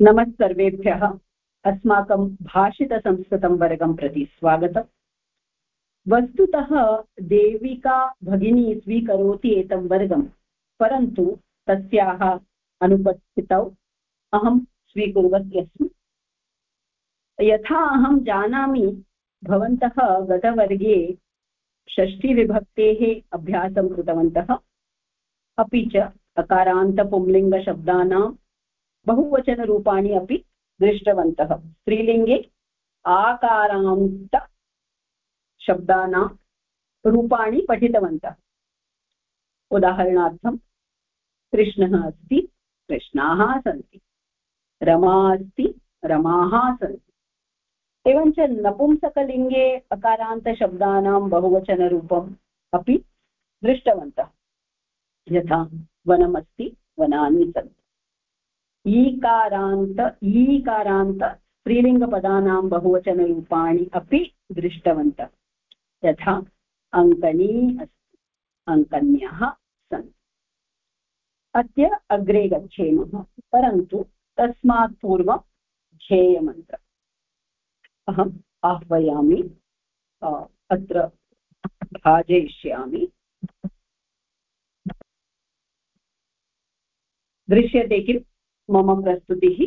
नमः सर्वेभ्यः अस्माकं भाषितसंस्कृतं वर्गं प्रति स्वागतम्। वस्तुतः देविका भगिनी स्वीकरोति एतं वर्गं, परन्तु तस्याः अनुपस्थितौ अहं स्वीकुर्वती अस्मि। यथा अहं जानामि, भवन्तः गतवर्गे अभ्यासं कृतवन्तः। अपि च अकारान्तपुंलिङ्गशब्दानां बहुवचनरूपाणि अपि दृष्टवन्तः। स्त्रीलिङ्गे आकारान्तशब्दानां रूपाणि पठितवन्तः। उदाहरणार्थं, कृष्णः अस्ति, कृष्णाः सन्ति, रमा अस्ति, रमाः सन्ति। एवञ्च नपुंसकलिङ्गे अकारान्तशब्दानां बहुवचनरूपम् अपि दृष्टवन्तः। यथा, वनमस्ति, वनानि सन्ति। ईकारान्त ईकारान्त, स्त्रीलिङ्गपदानां बहुवचनरूपाणि अपि दृष्टवन्तः। यथा अङ्कनी अस्ति, अङ्कन्यः सन्ति अद्य अग्रे गच्छेमः, परन्तु तस्मात् पूर्वं ध्येयमन्त्रम् अहम् आह्वयामि अत्र भाजयिष्यामि। दृश्यते किं मम प्रस्तुतिः।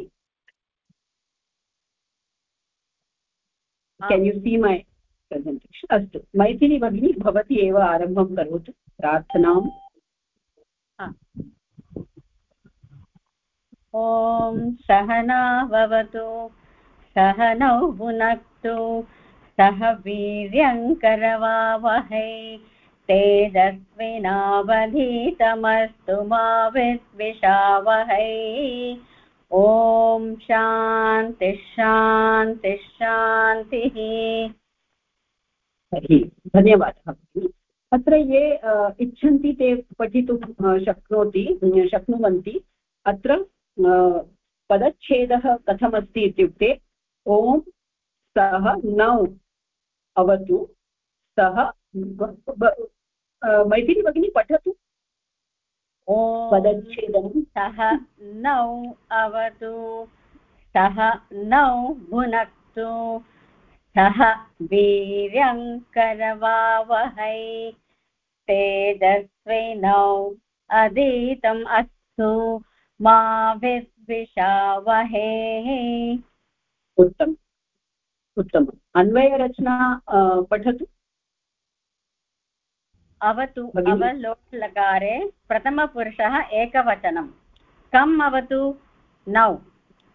केन् यु सी मै प्रसेण्टेशन् अस्तु। मैथिली भगिनी भवती एव आरम्भं करोतु। प्रार्थनाम्। ॐ सहना भवतु सहनौ भुनक्तु सह वीर्यङ्करवावहै। तेजस्विनावधीतमस्तु मा विद्विषावहै। ॐ शान्तिः शान्तिः शान्तिः। तर्हि धन्यवादः अत्र ये इच्छन्ति ते पठितुं शक्नोति शक्नुवन्ति, अत्र पदच्छेदः कथमस्ति इत्युक्ते, ॐ सः नौ, अवतु, सः मैथिली भगिनी पठतु। पदच्छेदनं सः नौ अवतु। सः नौ भुनक्तु। सः वीर्यं करवावहै तेजस्विनौ अधीतम् अस्तु। मा विद्विषावहे। उत्तमम् उत्तमम् अन्वयरचना पठतु। अवतु अवलोट् लकारे प्रथमपुरुषः एकवचनं। कम् अवतु? नौ।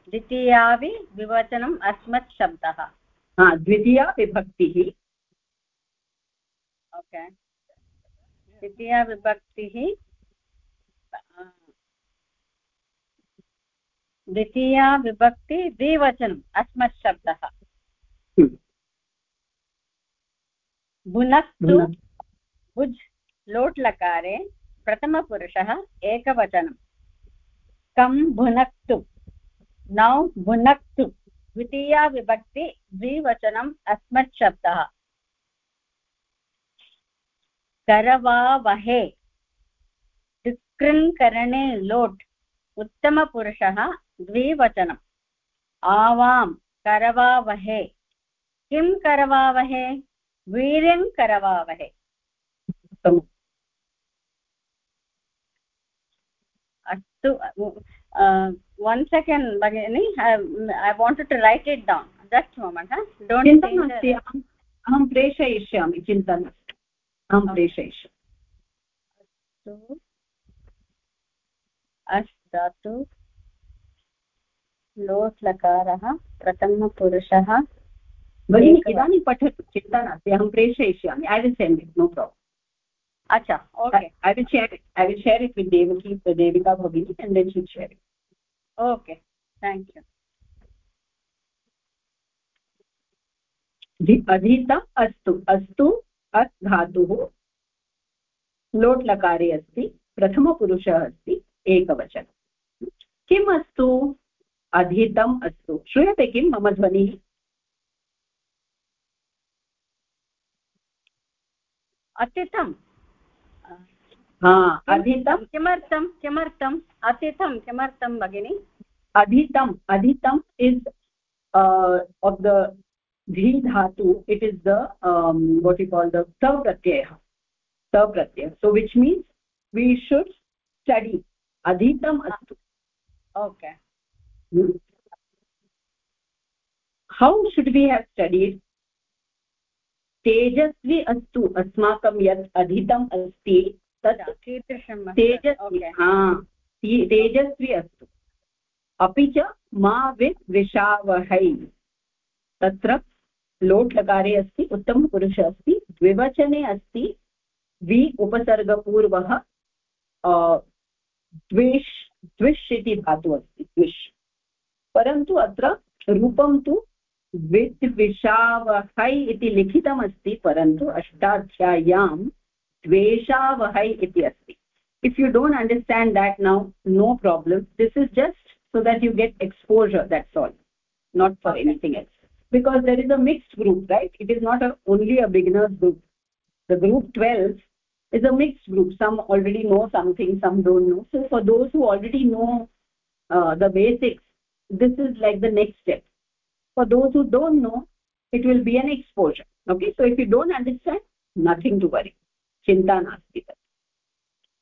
द्वितीयावि विवचनम् अस्मत् शब्दः। द्वितीया विभक्तिः ओके। द्वितीया विभक्तिः द्वितीया विभक्ति द्विवचनम् अस्मत् शब्दः। भुनक्तु। भुज् लोट् लकारे प्रथमपुरुषः एकवचनं कं भुनक्तु। नौ भुनक्तु। द्वितीया विभक्ति, द्विवचनम् अस्मत् शब्दः करवावहे डिक्कृङ्करणे लोट्। उत्तमपुरुषः द्विवचनम्। आवां करवावहे। किं करवावहे? वीर्यं करवावहे। अस्तु वन् सेकेण्ड् भगिनि I wanted to write it down just moment don't अहं प्रेषयिष्यामि चिन्ता नास्ति। अहं प्रेषयिष्यामि। अस्तु। अस्तु लोट् लकारः प्रथमपुरुषः। भगिनि इदानीं पठतु चिन्ता नास्ति अहं प्रेषयिष्यामि I will send it no problem अच्छा okay I will share it I will share it with Devaki Devika भगिनी and then she'll share it okay thank you अधीतम् अस्तु अस्तु अस् धातुः लोट् लकारे अस्ति प्रथमपुरुषः अस्ति एकवचनं किम् अस्तु अधीतम् अस्तु श्रूयते किं मम ध्वनिः अतिथं अधीतं किमर्थं किमर्थम्? अतीतं किमर्थं भगिनि? अधीतम् अधीतम् इस् आफ् द धी dhatu it is that you call the सव प्रत्ययः सव प्रत्ययः so which means we should study अधीतम् अस्तु। Okay how should we have studied तेजस्वी अस्तु। अस्माकं यत् अधीतम् अस्ति तत् कीदृशं तेजस्वी हा तेजस्वी अस्तु। अपि च मा विद्विषावहै तत्र लोट् लकारे अस्ति उत्तमपुरुषः अस्ति द्विवचने अस्ति वि उपसर्गपूर्वः द्विष् द्विष् इति धातुः अस्ति द्विष्। परन्तु अत्र रूपं तु विद्विषावहै इति लिखितमस्ति परन्तु dveshavahai iti asti if you don't understand that now no problem. This is just so that you get exposure that's all. Not for anything else. Because there is a mixed group right? It is not a, only a beginners group. The group 12 is a mixed group. Some already know something some don't know. So for those who already know uh, the basics this is like the next step. For those who don't know it will be an exposure. Okay? So if you don't understand nothing to worry. चिन्ता नास्ति तत्।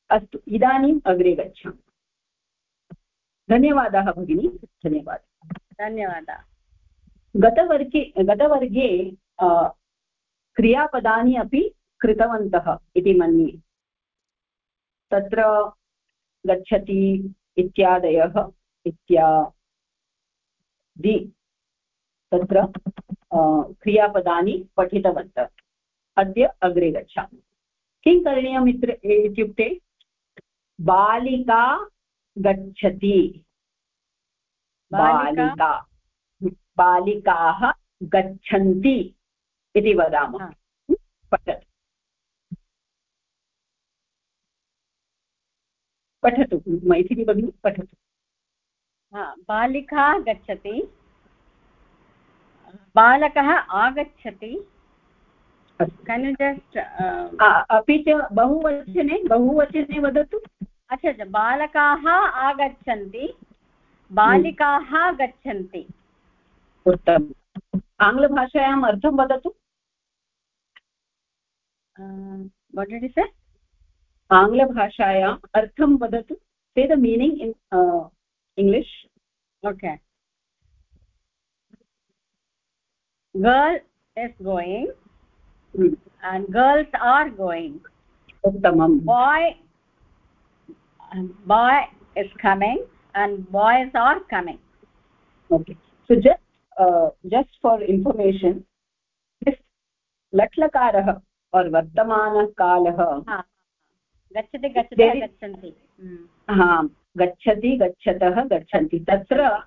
अस्तु इदानीम् अग्रे गच्छामः। धन्यवादः भगिनी धन्यवादः। धन्यवादः। गतवर्गे गतवर्गे क्रियापदानि अपि कृतवन्तः इति मन्ये। तत्र गच्छति इत्यादयः इत्यादि। तत्र क्रियापदानि पठितवन्तः। अद्य अग्रे गच्छामि। किं करणीयम् इत्युक्ते बालिका गच्छति। बालिका? बालिकाः। गच्छन्ति इति वदामः। पठतु। पठतु मैथिली भगिनी पठतु। बालिका गच्छति बालकः आगच्छति अपि च बहुवचने बहुवचने वदतु अच्छा अच्छा बालकाः आगच्छन्ति बालिकाः गच्छन्ति उत्तमम् आङ्ग्लभाषायाम् अर्थं वदतु आङ्ग्लभाषायाम् अर्थं वदतु say the meaning in English okay girl is going mm. and girls are going. Uttamam. Boy boy is coming and boys are coming. Okay. So just uh, just for information this latlakarah or vartamanakalah gacchati gacchati gachanti ha gacchati gachatah gachanti tatra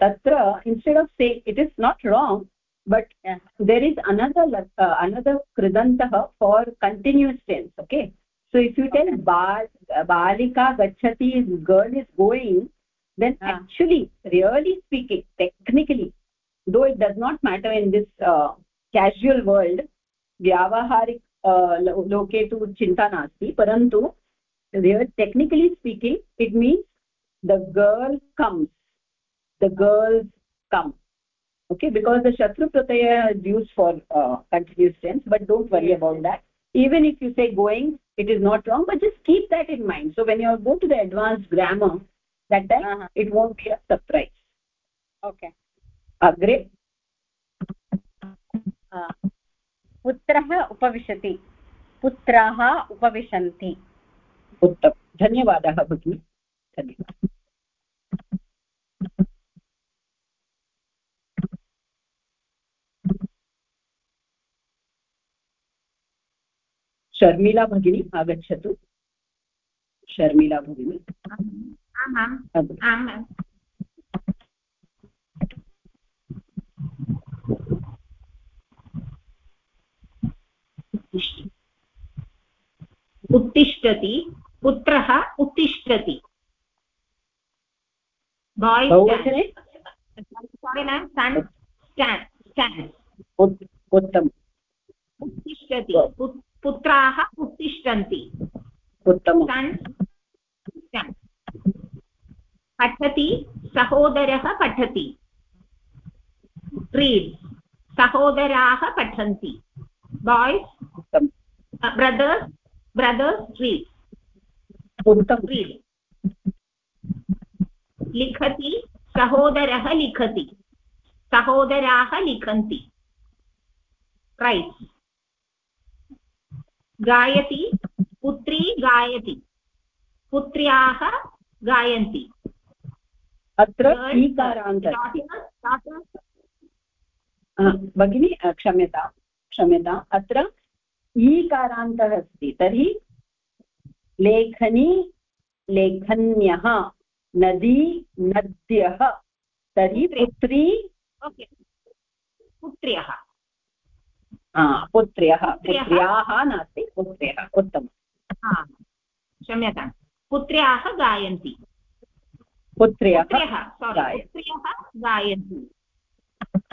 tatra instead of saying it is not wrong but uh, there is another uh, another kridantah for continuous tense okay? So if you tell uh, balika gachati girl is going then ah. actually really speaking technically though it does not matter in this uh, casual world vyavaharik uh, loke tu chinta nasti parantu technically speaking it means the girl comes. The girls come. Okay because the shatru pratyaya is used for uh, continuous tense but don't worry about that even if you say going it is not wrong but just keep that in mind so when you go to the advanced grammar that time uh -huh. it won't be a surprise okay agre पुत्रः उपविशति पुत्राः उपविशन्ति उत्तमं धन्यवादः भगिनि धन्यवादः शर्मिला भगिनी आगच्छतु। शर्मिला भगिनी। उत्तिष्ठति पुत्रः उत्तिष्ठति। उत्तमम् उत्तिष्ठति पुत्राः उत्तिष्ठन्ति। पठति सहोदरः पठति। रीड् सहोदराः पठन्ति। Boys brothers brothers read read लिखति सहोदरः लिखति। सहोदराः लिखन्ति। रैट् गायति पुत्री गायति। पुत्र्याः गायन्ति। अत्र भगिनी क्षम्यता क्षम्यता। अत्र ईकारान्तः अस्ति तर्हि लेखनी लेखन्यः नदी नद्यः तर्हि पुत्री। पुत्र्यः। पुत्र्यः पुत्र्याः नास्ति पुत्र्यः उत्तमम्। क्षम्यताम् पुत्र्याः गायन्ति। पुत्र्यः पुत्र्यः गायन्ति।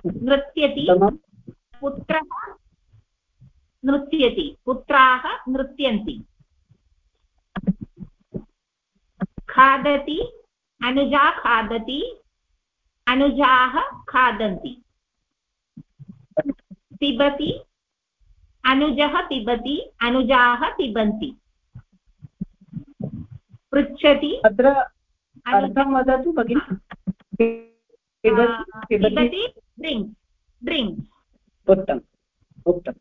नृत्यति पुत्रः नृत्यति पुत्राः नृत्यन्ति। खादति अनुजा खादति अनुजाः खादन्ति। पिबति अनुजः पिबति अनुजाः पिबन्ति। पृच्छति। अत्र अर्थं वदतु भगिनि। पिबति ड्रिङ्क् ड्रिङ्क् उत्तम् उत्तम्।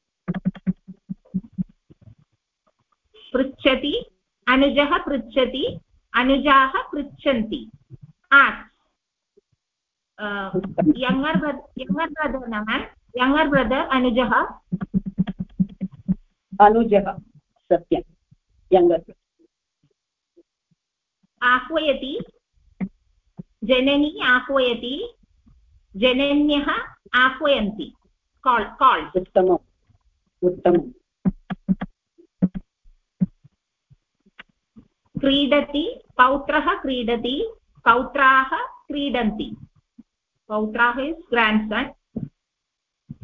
पृच्छति अनुजः पृच्छति अनुजाः पृच्छन्ति। आस्क् यङ्गर् यङ्गर् ब्रदर् न मेम् यङ्गर् ब्रदर् अनुजः अनुजः सत्यं यङ्गर् आह्वयति जननी आह्वयति जनन्यः आह्वयन्ति काल् काल् उत्तमम् उत्तमम् क्रीडति पौत्रः क्रीडति पौत्राः क्रीडन्ति पौत्राः इस् ग्राण्ड् सन्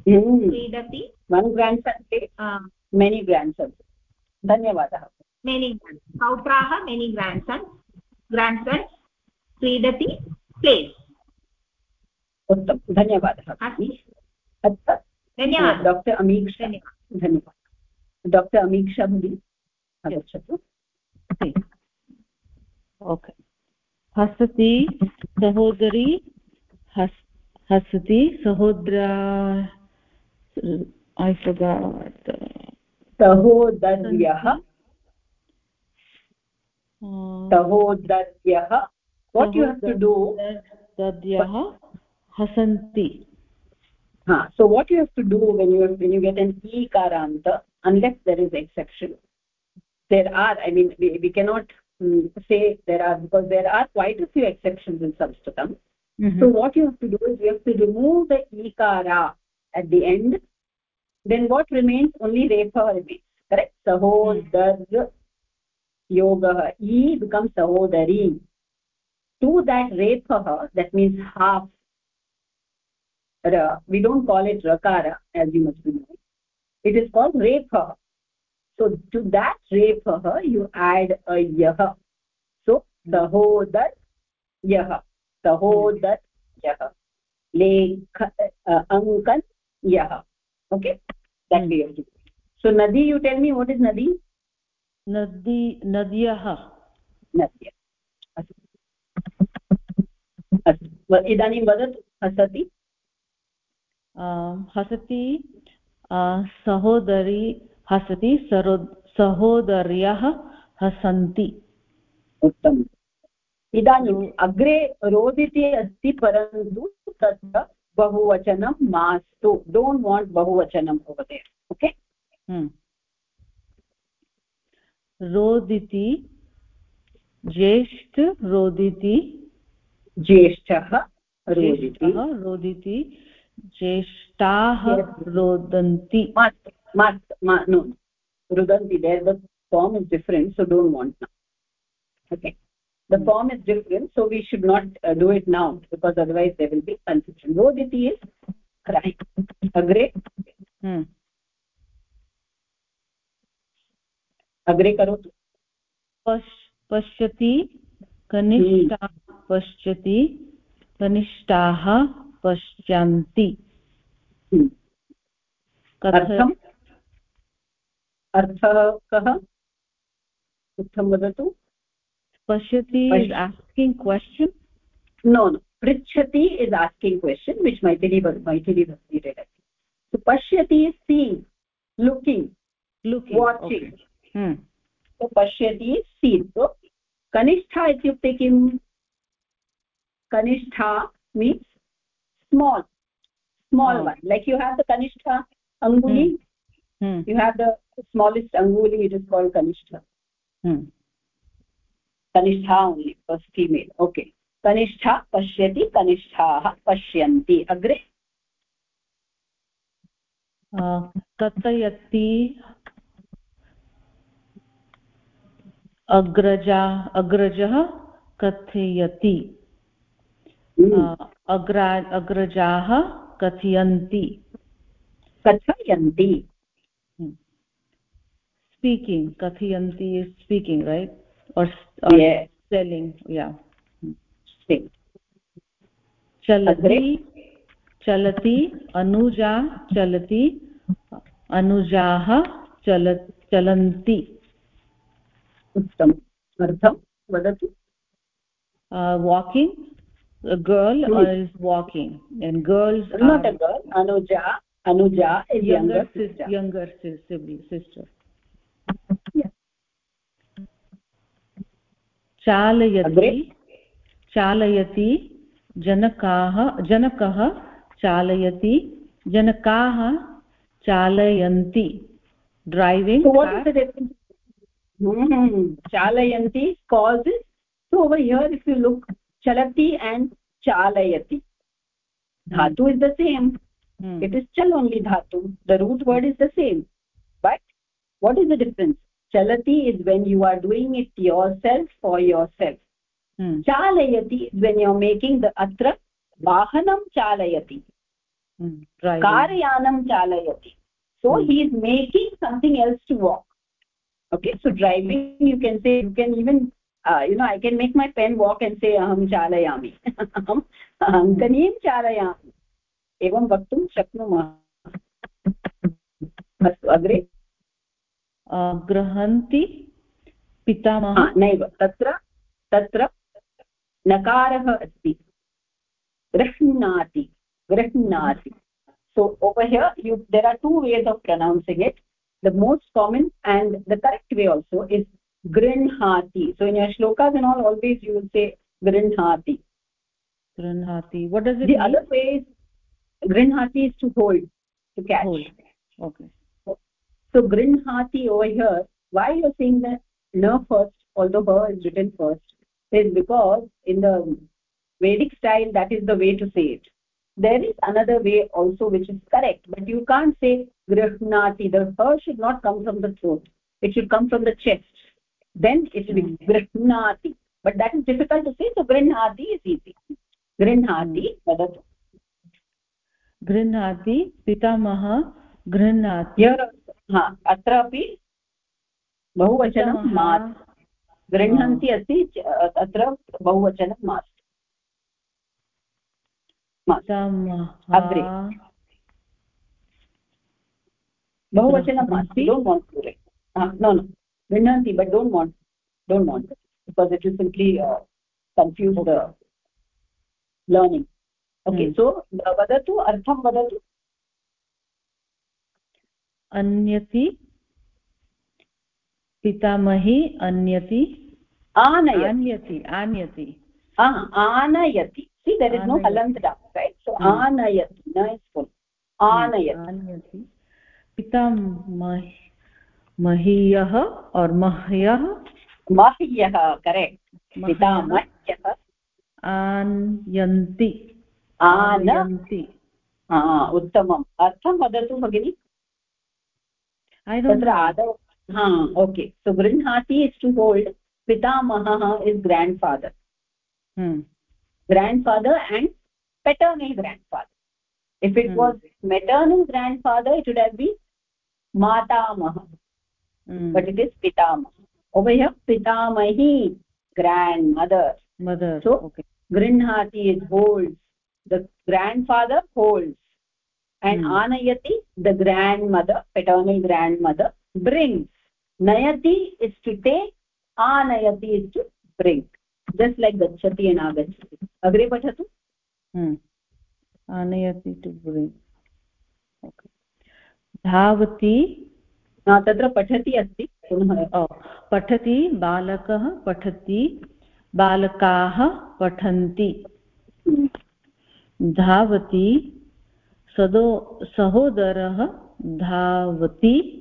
क्रीडति? One grandson many grandson धन्यवादः. मेनि पौत्राः many grandson grandson क्रीडति प्लेस् उत्तमं. धन्यवादः. धन्यवादः. डाक्टर् अमीक्षा. धन्यवादः. डाक्टर् अमीक्षा भगिनी आगच्छतु. ओके हसति सहोदरी हस् हसति सहोदरा i forgot sahodaryah sahodaryah what you have to do dadyah hasanti. Ha so what you have to do when you when you get an e ikaranta unless there is exception. There are i mean we, we cannot mm, say there are because there are quite a few exceptions in sanskritam. Mm-hmm. So what you have to do is you have to remove the e ikara at the end then what remains? Only refa remains. Correct. Sahodar yogah e becomes sahodari. To that repah that means half. Ra we don't call it rakara as you must be knowing. It is called repah so to that repah you add a yah. So sahodar yah. Sahodar yah. Lekh uh, ankan yah okay? That way you. So nadi you tell me what is nadi? Nadi nadyah nadyah अस्तु इदानीं वदतु हसति हसति सहोदरी हसति सरो सहोदर्यः हसन्ति उत्तमम् इदानीम् अग्रे रोदिति अस्ति परन्तु तत्र बहुवचनं मास्तु. डोण्ट् वाण्ट् बहुवचनम् ओवर् ओके रोदिति ज्येष्ठ रोदिति ज्येष्ठः रोदिति. ज्येष्ठाः रोदन्ति there the form is different so don't want now. Okay? The hmm. form is different so we should not uh, do it now because otherwise there will be confusion roditi is crying agre hmm agre karotu पश्यति कनिष्ठा पश्यति कनिष्ठाः पश्यन्ति अर्थम् अर्थः कः उत्तमं वदतु pashyati is asking question. No no. Prichhati is asking question which maitri maitri read it so pashyati is seeing looking looking watching. okay. hmm. So pashyati is seen so kanishtha ityukte kim? Kanishtha means small small oh. one. Like you have the kanishtha anguli. Hmm. Hmm. you have the smallest anguli it is called kanishtha hmm. Kanishtha only first female okay. कनिष्ठा पश्यति कनिष्ठाः पश्यन्ति अग्रे? कथयति अग्रजा अग्रजः कथयति। हम्म। अग्रा अग्रजाः कथयन्ति। कथयन्ति। Speaking कथयन्ति speaking right और सेलिङ्ग् या चलति चलति अनुजा चलति अनुजाः चल चलन्ति उत्तमम् अर्थं वदतु walking a girl hmm. is walking and girls not are, a girl anuja anuja is younger younger sister younger sibling sister चालयति चालयति जनकाः जनकः चालयति जनकाः चालयन्ति। ड्रैविङ्ग् चालयन्ति calls so over here if you look चलति एण्ड् चालयति। hmm. Dhatu is the same it is chal only dhatu. The root word is the same but what is the difference chalati is when you are doing it yourself for yourself hmm. chalayati is when you are making the atra vahanam chalayati hmm. right karyanam chalayati so hmm. he is making something else to walk okay so driving you can say you can even uh, you know i can make my pen walk and say aham chalayami aham ankanim chalayami एवं वक्तुं शक्नुमः अस्तु अग्रे गृहन्ति पितामहः। नैव तत्र तत्र नकारः अस्ति। गृह्णाति गृह्णाति। So over here you there are two ways of pronouncing it the most common and the correct way also is गृह्णाति so in shlokas in all always you will say गृह्णाति गृह्णाति what is the other way गृह्णाति is to hold to catch okay so grinhati over here why you're saying that na first although her is written first is because in the vedic style that is the way to say it. There is another way also which is correct but you can't say grihnati. The her should not come from the throat. It should come from the chest. Then it should be hmm. grihnati. But that is difficult to say so grihnati is easy. Grihnati vadatu hmm. grihnati pitamah grihnati here हा अत्र अपि बहुवचनं मात् गृह्णन्ति अस्ति तत्र बहुवचनं मास्तु अग्रे। बहुवचनं मास्ति don't want to no no गृह्णन्ति but don't want don't want because it is simply confuse the learning okay so वदतु अर्थं वदतु। अन्यति? पितामही अन्यति? आनयति। आनयति आनयति। see there is no halant down right? So anayati na is full anayati anayati पितामह्यः और मह्यः? मह्यः correct पितामह्यः। आनयन्ति। आनयन्ति। उत्तमम्। अर्थं वदतु भगिनि। तत्र आदौ हा ओके सो गृह्णाति इस् टु होल्ड् पितामहः is grandfather grandfather and paternal grandfather if it was maternal grandfather it would have be मातामहः but it is पितामहः उभय पितामही ग्राण्ड् मदर् सो गृह्णाति is hold the grandfather holds and Hmm. anayati the grandmother paternal grandmother brings nayati is to take anayati is to bring just like gachati and agachati agre pathatu Hmm. आनयति to bring okay धावति हा, तत्र पठति अस्ति पठति बालकः पठति बालकाः पठन्ति हम्म, धावति सदो सहोदरः धावति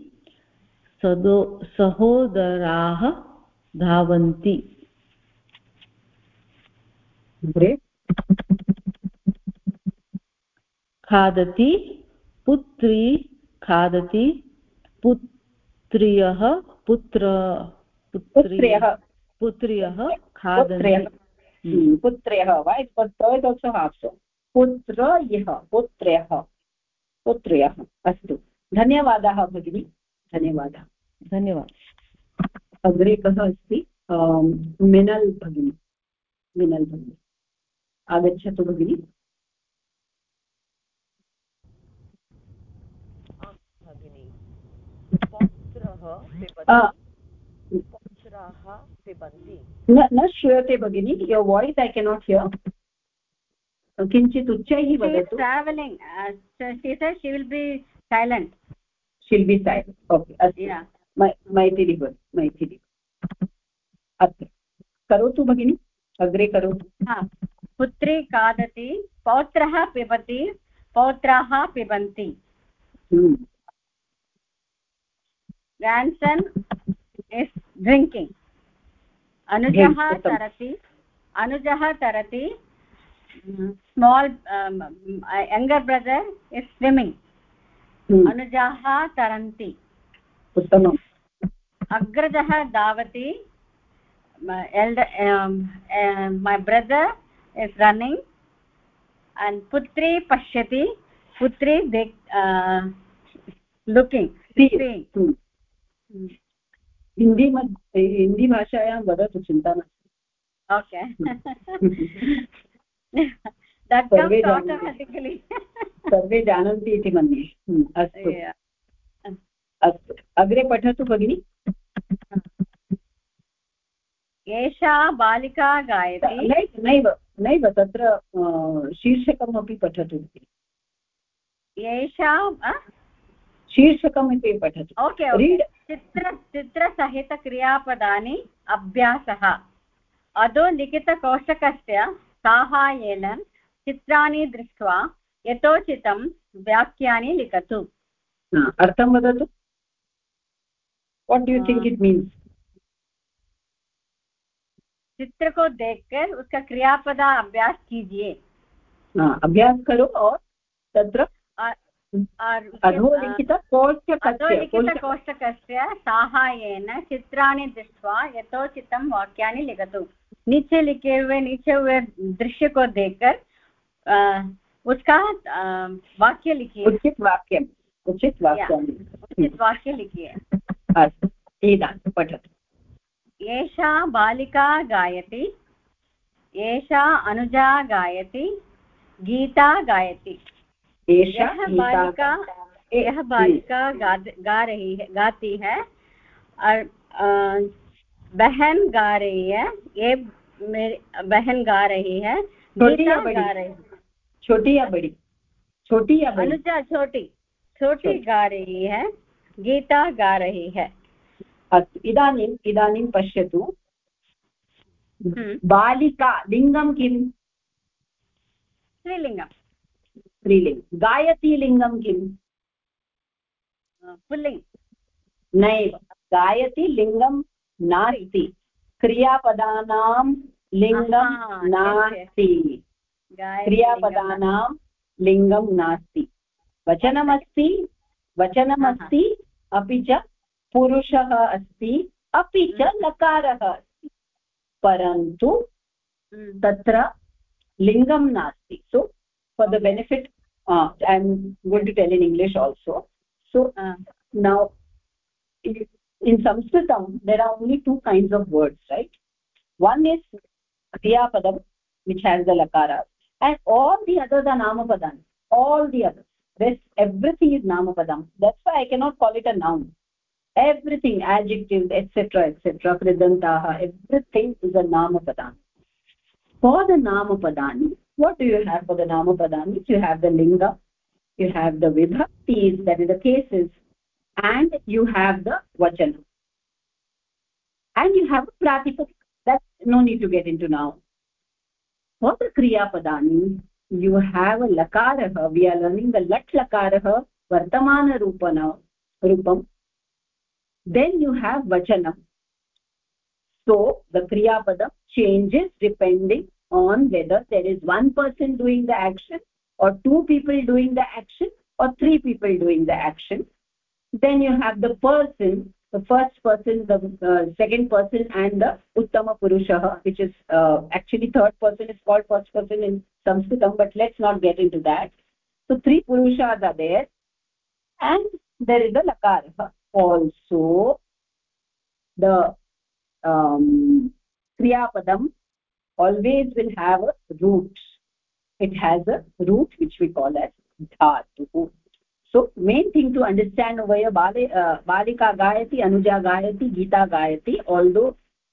सदो सहोदराः धावन्ति। खादति पुत्री खादति पुत्र्यः पुत्र पुत्र्यः। पुत्र्यः खादन्ति। हम्म, पुत्र्यः वा? आल्सो सो पुत्रयः पुत्र्यः पुत्र्यः अस्तु। धन्यवादाः भगिनी। धन्यवादः। धन्यवादः। अग्रे कः अस्ति? अं, मिनल् भगिनी। मिनल् भगिनी। आगच्छतु भगिनी। पौत्रः पुत्राः न श्रूयते भगिनी। Your voice I cannot hear किञ्चित् उच्चैः वदतु। said she will be silent. She'll be said okay अस्तु। मैथिली मैथिली। अस्तु। करोतु भगिनी? अग्रे करोतु। हा। पुत्री खादति पौत्रः पिबति पौत्राः पिबन्ति। grandson is drinking. अनुजः तरति अनुजः तरति small younger brother is swimming hmm, अनुजाः तरन्ति उत्तमम् अग्रजः धावति my brother is running and putri pashyati. Putri looking seeing. Hmm, Hindi हिन्दीभाषायां वदतु चिन्ता नास्ति comes सर्वे जानन्ति। इति मन्ये। हम्म, अस्तु। अस्तु। अग्रे पठतु भगिनि। एषा बालिका गायति नैव नैव तत्र शीर्षकमपि पठतु एषा शीर्षकम् इति पठतु। ओके चित्र चित्रसहितक्रियापदानि अभ्यासः। अधो लिखितकोष्टकस्य साहाय्येन चित्राणि दृष्ट्वा यथोचितं वाक्यानि लिखतु। अर्थं वदतु। What do you think it means चित्र को देखकर उसका क्रियापदा अभ्यास कीजिए। अभ्यास करो और तत्र अधोलिखितकोष्टकस्य साहाय्येन चित्राणि दृष्ट्वा यथोचितं वाक्यानि लिखतु। नीचे लिखे हुए नीचे हुए दृश्य को देखकर उसका वाक्य लिखिए। उचित वाक्यम् उचित वाक्यानि उचित वाक्य लिखिए। अस्तु पठतु एषा बालिका गायति एषा अनुजा गायति गीता गायति। यह बालिका यह बालिका गा, गा रही है गाती है। और बहन गा रही है ये मेरी बहन गा रही है छोटी या बड़ी? छोटी या बड़ी? छोटी या बड़ी? अनुजा छोटी। छोटी छोटी। गा रही है गीता गा रही है। अस्तु इदानीम् इदानीं पश्यतु। हम्म। बालिका लिङ्गं किम्? स्त्रीलिङ्गं स्त्रीलिङ्गं गायति लिङ्गं किम् पुल्लिङ्ग्। नैव। गायति लिङ्गं नास्ति। क्रियापदानां लिङ्गं आहा, नास्ति। गायति क्रियापदानां लिङ्गं नास्ति। वचनमस्ति वचनमस्ति अपि च पुरुषः अस्ति अपि च लकारः अस्ति। परन्तु हम्म, तत्र लिङ्गं नास्ति। So the benefit uh, i'm going to tell in english also. So uh, now in sanskritam there are only two kinds of words right? One is kriya padam which has the lakara and all the others are namapadam. All the others. This everything is namapadam. That's why i cannot call it a noun. Everything adjectives etc etc pridantaha everything is a namapadam. For the namapadani what do you have for the namapadani you have the linga you have the vibhaktis that is the cases and you have the vachana. And you have pratipadika that's no need to get into now. For the kriya padani. You have a lakarah we are learning the lat lakarah vartamana rupana rupam. Then you have vachanam so the kriya padam changes depending on whether there is one person doing the action or two people doing the action or three people doing the action then you have the person the first person the uh, second person and the uttama purushah which is uh, actually third person is called first person in sanskritam but let's not get into that. So three purushas are there and there is a lakara also the um kriya padam always will have a root. It has a root which we call as dhatu so main thing to understand वय बाले बालिका गायति अनुजा गायति गीता गायति although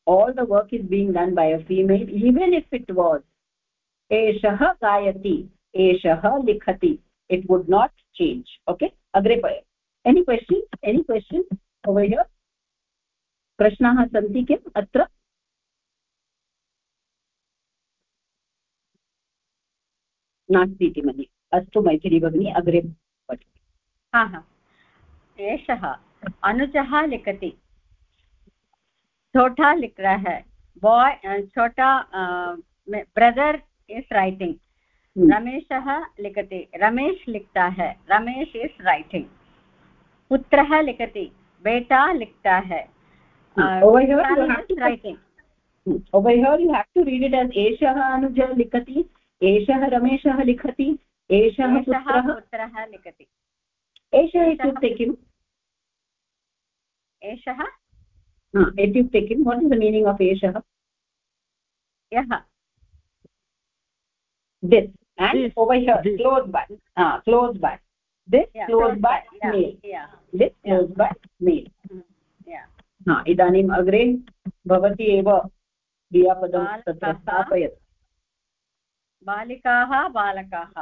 all the work is being done by a female even if it was एषः गायति एषः लिखति it would not change okay अग्रे पय एनि क्वशन् एनि क्वशन् वय प्रश्नाः सन्ति किम् अत्र नास्ति इति मन्ये अस्तु मैथिली भगिनी अग्रे पठतु एषः अनुजः लिखति। छोटा लिख रहा है बॉय छोटा ब्रदर इज़ राइटिंग रमेश लिखते। रमेश लिखता है। रमेश इज़ राइटिंग पुत्र लिखते। बेटा लिखता है। लिखती। एष रमेश लिखती। एष पुत्र लिखती। एषः इत्युक्ते किम्? एषः? इत्युक्ते किं what is the meaning of एषः? यः। This and close by close by this close by this close by male इदानीम् अग्रे भवती एव क्रियापदं तत्र स्थापयत्. बालिकाः बालकाः।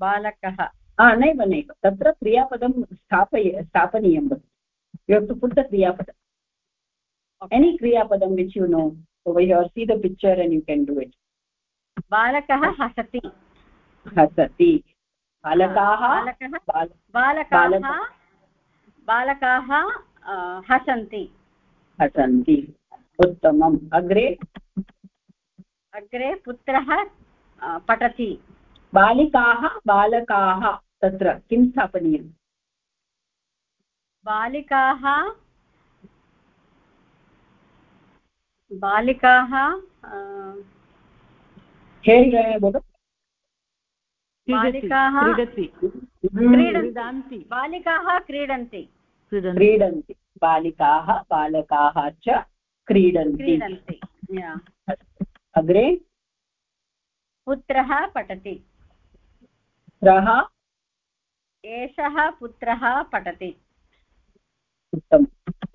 बालकः। नैव नैव तत्र क्रियापदं स्थापय स्थापनीयं भवति यु टु पुट् द क्रियापदम् एनी क्रियापदं which you know here see the picture and you can do it. बालकः हसति हसति बालकाः बालकाः बालकाः हसन्ति हसन्ति उत्तमम् अग्रे अग्रे पुत्रः पठति बालिकाः बालकाः तत्र किं स्थापनीयम्? बालिकाः बालिकाः बालिकाः क्रीडन्ति। बालिकाः क्रीडन्ति। क्रीडन्ति। बालिकाः बालकाः च क्रीडन्ति। क्रीडन्ति। अग्रे? पुत्रः पठति। पुत्रः एषः पुत्रः पठति।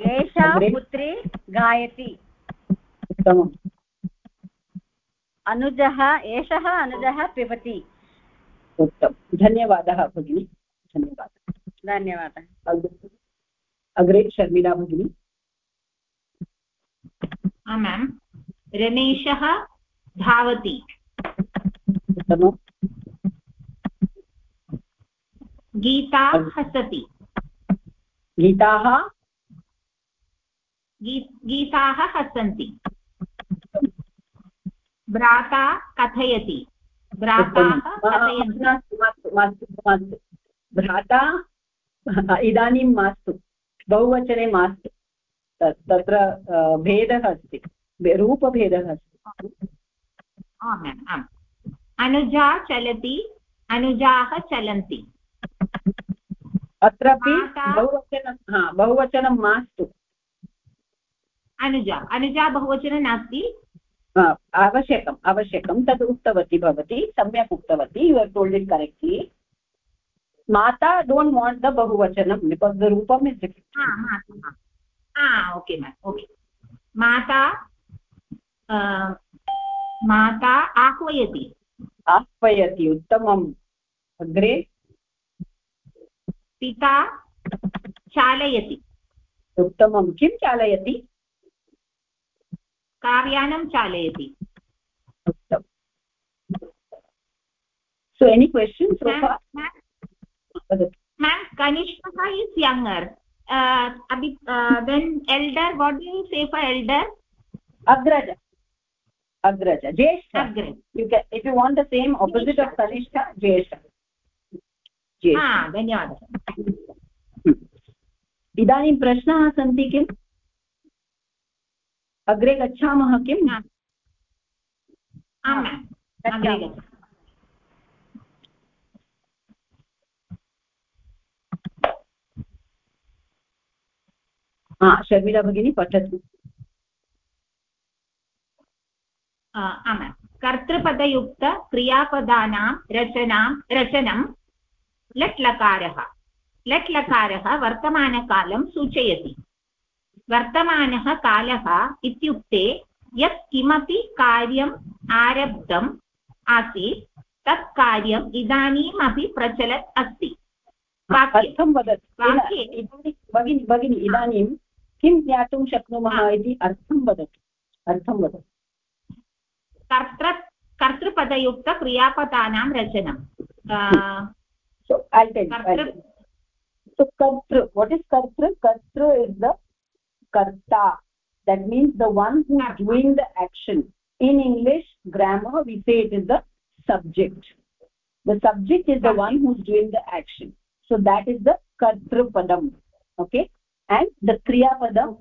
एषा पुत्री गायति। अनुजः एषः अनुजः पिबति। उत्तमं धन्यवादः भगिनि। धन्यवादः। धन्यवादः। अग्रे शर्मिला भगिनी। आमां। रमेशः धावति उत्तमम्। गीता हसति। गीताः? गीताः हसन्ति। भ्राता कथयति। भ्राताः इदानीं मास्तु। बहुवचने मास्तु। तत्र भेदः अस्ति। रूपभेदः अस्ति। अनुजा चलति अनुजाः चलन्ति। अत्रापि बहुवचनं हा बहुवचनं मास्तु। अनुजा अनुजा बहुवचनं नास्ति? आवश्यकम् आवश्यकं तद् उक्तवती भवती सम्यक् उक्तवती you her told it correctly माता डोण्ट् वाण्ट् द बहुवचनं बिकास् द रूपम् इस् ओके मेम् ओके माता माता आह्वयति। आह्वयति उत्तमम्। अग्रे पिता चालयति। उत्तमं किं चालयति? कार्यानं चालयति। So any question ma'am कनिष्ठः is younger than elder what do you say for elder अग्रज अग्रज ज्येष्ठ अग्रे you can if you want the same opposite of kanishta jesha हा धन्यवादः। इदानीं प्रश्नाः सन्ति किम्? अग्रे गच्छामः किम्? हा। शर्मिला भगिनी पठतु। आम् कर्तृपदयुक्तक्रियापदानां रचनां रचनं लट् लकारः लट् लकारः वर्तमानकालं सूचयति वर्तमानः कालः इत्युक्ते यत् किमपि कार्यम् आरब्धम् आसीत् तत् कार्यम् इदानीमपि प्रचलत् अस्ति भगिनि भगिनि इदानीं किं ज्ञातुं शक्नुमः इति अर्थं वदतु। अर्थं वदतु। कर्तृ कर्तृपदयुक्तक्रियापदानां रचनं so i'll tell you tell so kartru what is kartru kartru is the karta that means the one who is doing the action in english grammar we say it is the subject the subject is the one who is doing the action so that is the kartru padam okay and the kriya padam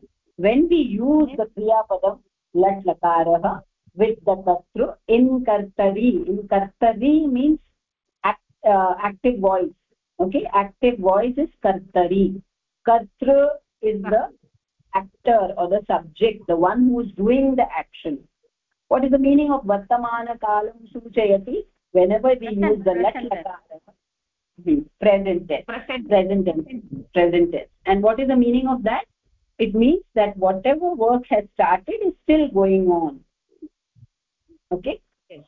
when we use the kriya padam lat lakarah with the kartru in kartari in kartari means uh, active voice. Okay active voice is kartari. Kartru is the actor or the subject the one who is doing the action. What is the meaning of vartamana kalam suchayati? Whenever we Present, use the lat present tense. lakara hmm, present tense. Present present tense. Present tense. And what is the meaning of that? It means that whatever work has started is still going on. Okay.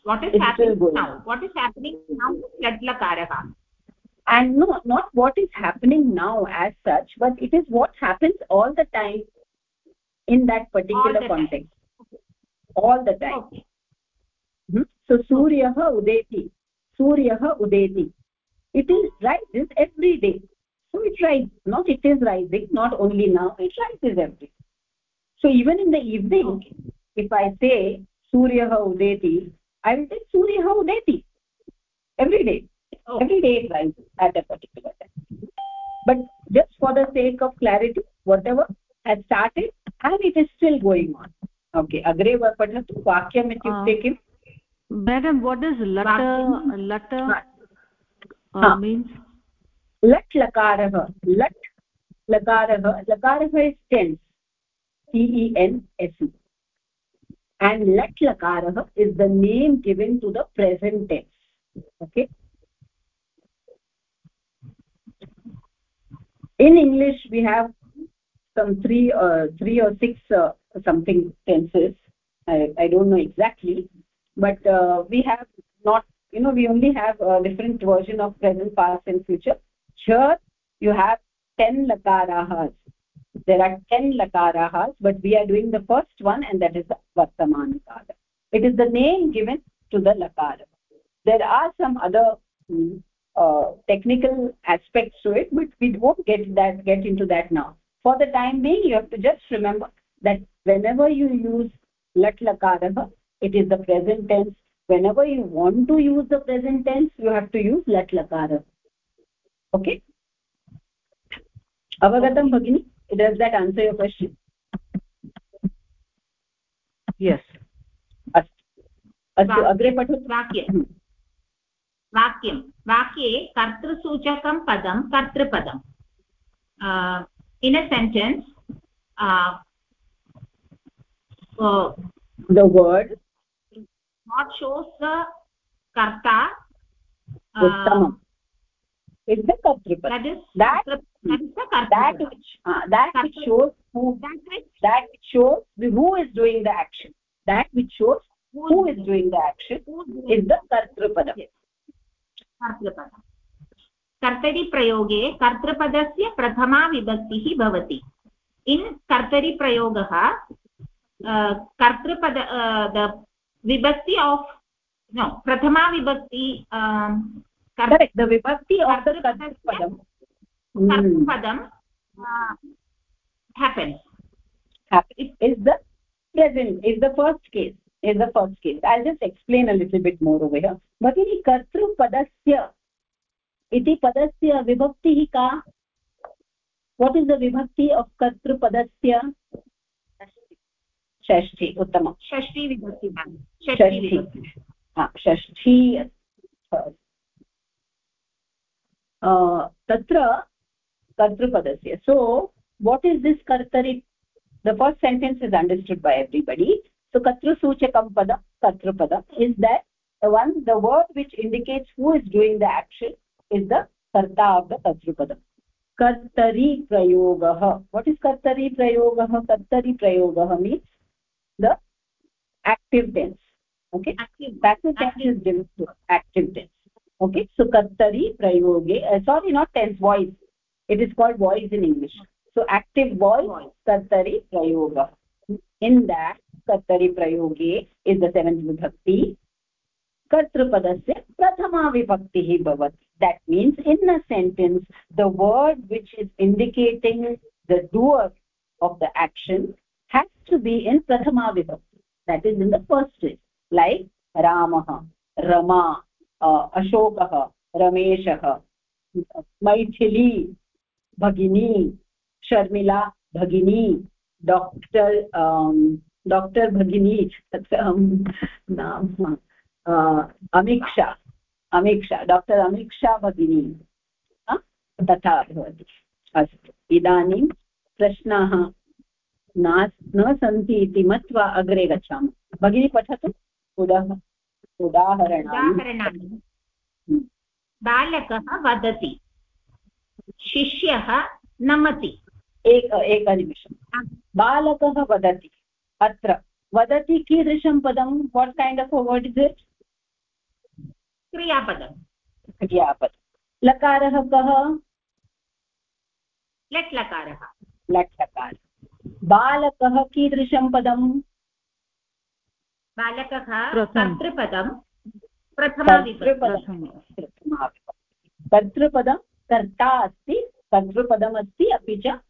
What is It's happening now? What is happening now? Ladlakarah. and no not what is happening now as such but it is what happens all the time in that particular All the time. context all the time Okay. Mhm. so suryah udeti suryah udeti it is rises every day so it rises not it is rising not only now it rises every day so even in the evening Okay. if i say suryah udeti i will say suryah udeti every day. Okay. every day it rises at a particular time. But just for the sake of clarity whatever has started and it is still going on. Okay agre padhatu vakyam ityukte kim madam what does lata lata uh, Ha. means? Lat lakarah. Lat lakarah. Lakarah is tense. T e n s e and let lakarah is the name given to the present tense. Okay? In english we have some three uh, three or six uh, something tenses. I, I don't know exactly. But uh, we have not you know we only have a different version of present past and future. Here you have 10 lakarahas there are 10 lakarahas but we are doing the first one and that is the vartamana kala it is the name given to the lakara there are some other mm, uh, technical aspects to it but we won't get that get into that now. For the time being you have to just remember that whenever you use lat lakarah it is the present tense. Whenever you want to use the present tense you have to use lat lakarah okay? Avagatam bhagini does that answer your question? Yes. अस्तु अग्रे पठतु। वाक्यं। हम्म। वाक्यं वाक्ये कर्तृसूचकं पदं कर्तृपदम् in a sentence word not shows कर्ता that which uh, that which shows who that which that which shows who is doing the action that which shows who is doing the action who is the kartrupada कर्तृपदम् कर्तरिप्रयोगे कर्तृपदस्य प्रथमा विभक्तिः भवति in कर्तरिप्रयोगः कर्तृपद विभक्ति of no prathama vibhakti um, correct the vibhakti कर्तृपदं happen is the present is the first case is the first case I just explain a little bit more उभय भगिनी कर्तृपदस्य इति पदस्य विभक्तिः का what is the vibhakti of कर्तृपदस्य षष्ठी उत्तम षष्ठी विभक्ति षष्ठी षष्ठी तत्र कर्तृपदस्य सो what is this kartari the first sentence is understood by everybody so katrusoochakam padam kartrupadam is that the one the word which indicates who is doing the action is the karta of the katrupadam kartari prayogah what is kartari prayogah kartari prayogah means the active tense okay active passive tense is to active tense okay so kartari prayoge uh, sorry not tense voice it is called voice in english so active voice, Voice. kartari prayoga in that kartari prayoge is the seventh vibhakti कर्तृपदस्य प्रथमा विभक्तिः भवति that means in a sentence the word which is indicating the doer of the action has to be in prathama vibhakti that is in the first place like ramah rama uh, ashokah rameshah bhagini doctor um, doctor bhagini तत्र नाम Amiksha Amiksha doctor Amiksha भगिनी तथा भवति। अस्तु। इदानीं प्रश्नाः न न सन्ति इति मत्वा अग्रे गच्छामः। भगिनी पठतु। उदाह उदाहरणानि। उदाहरणानि। बालकः वदति। शिष्यः नमति। एक एकनिमिषं बालकः वदति। अत्र वदति कीदृशं पदं? What kind of a word is it क्रियापदं क्रियापदं लकारः कः? लट् लकारः लट् लकारः बालकः कीदृशं पदम्? बालकः प्रथम। कर्तृपदं प्रथमा विभक्ति कर्तृपदं कर्ता अस्ति कर्तृपदमस्ति अपि च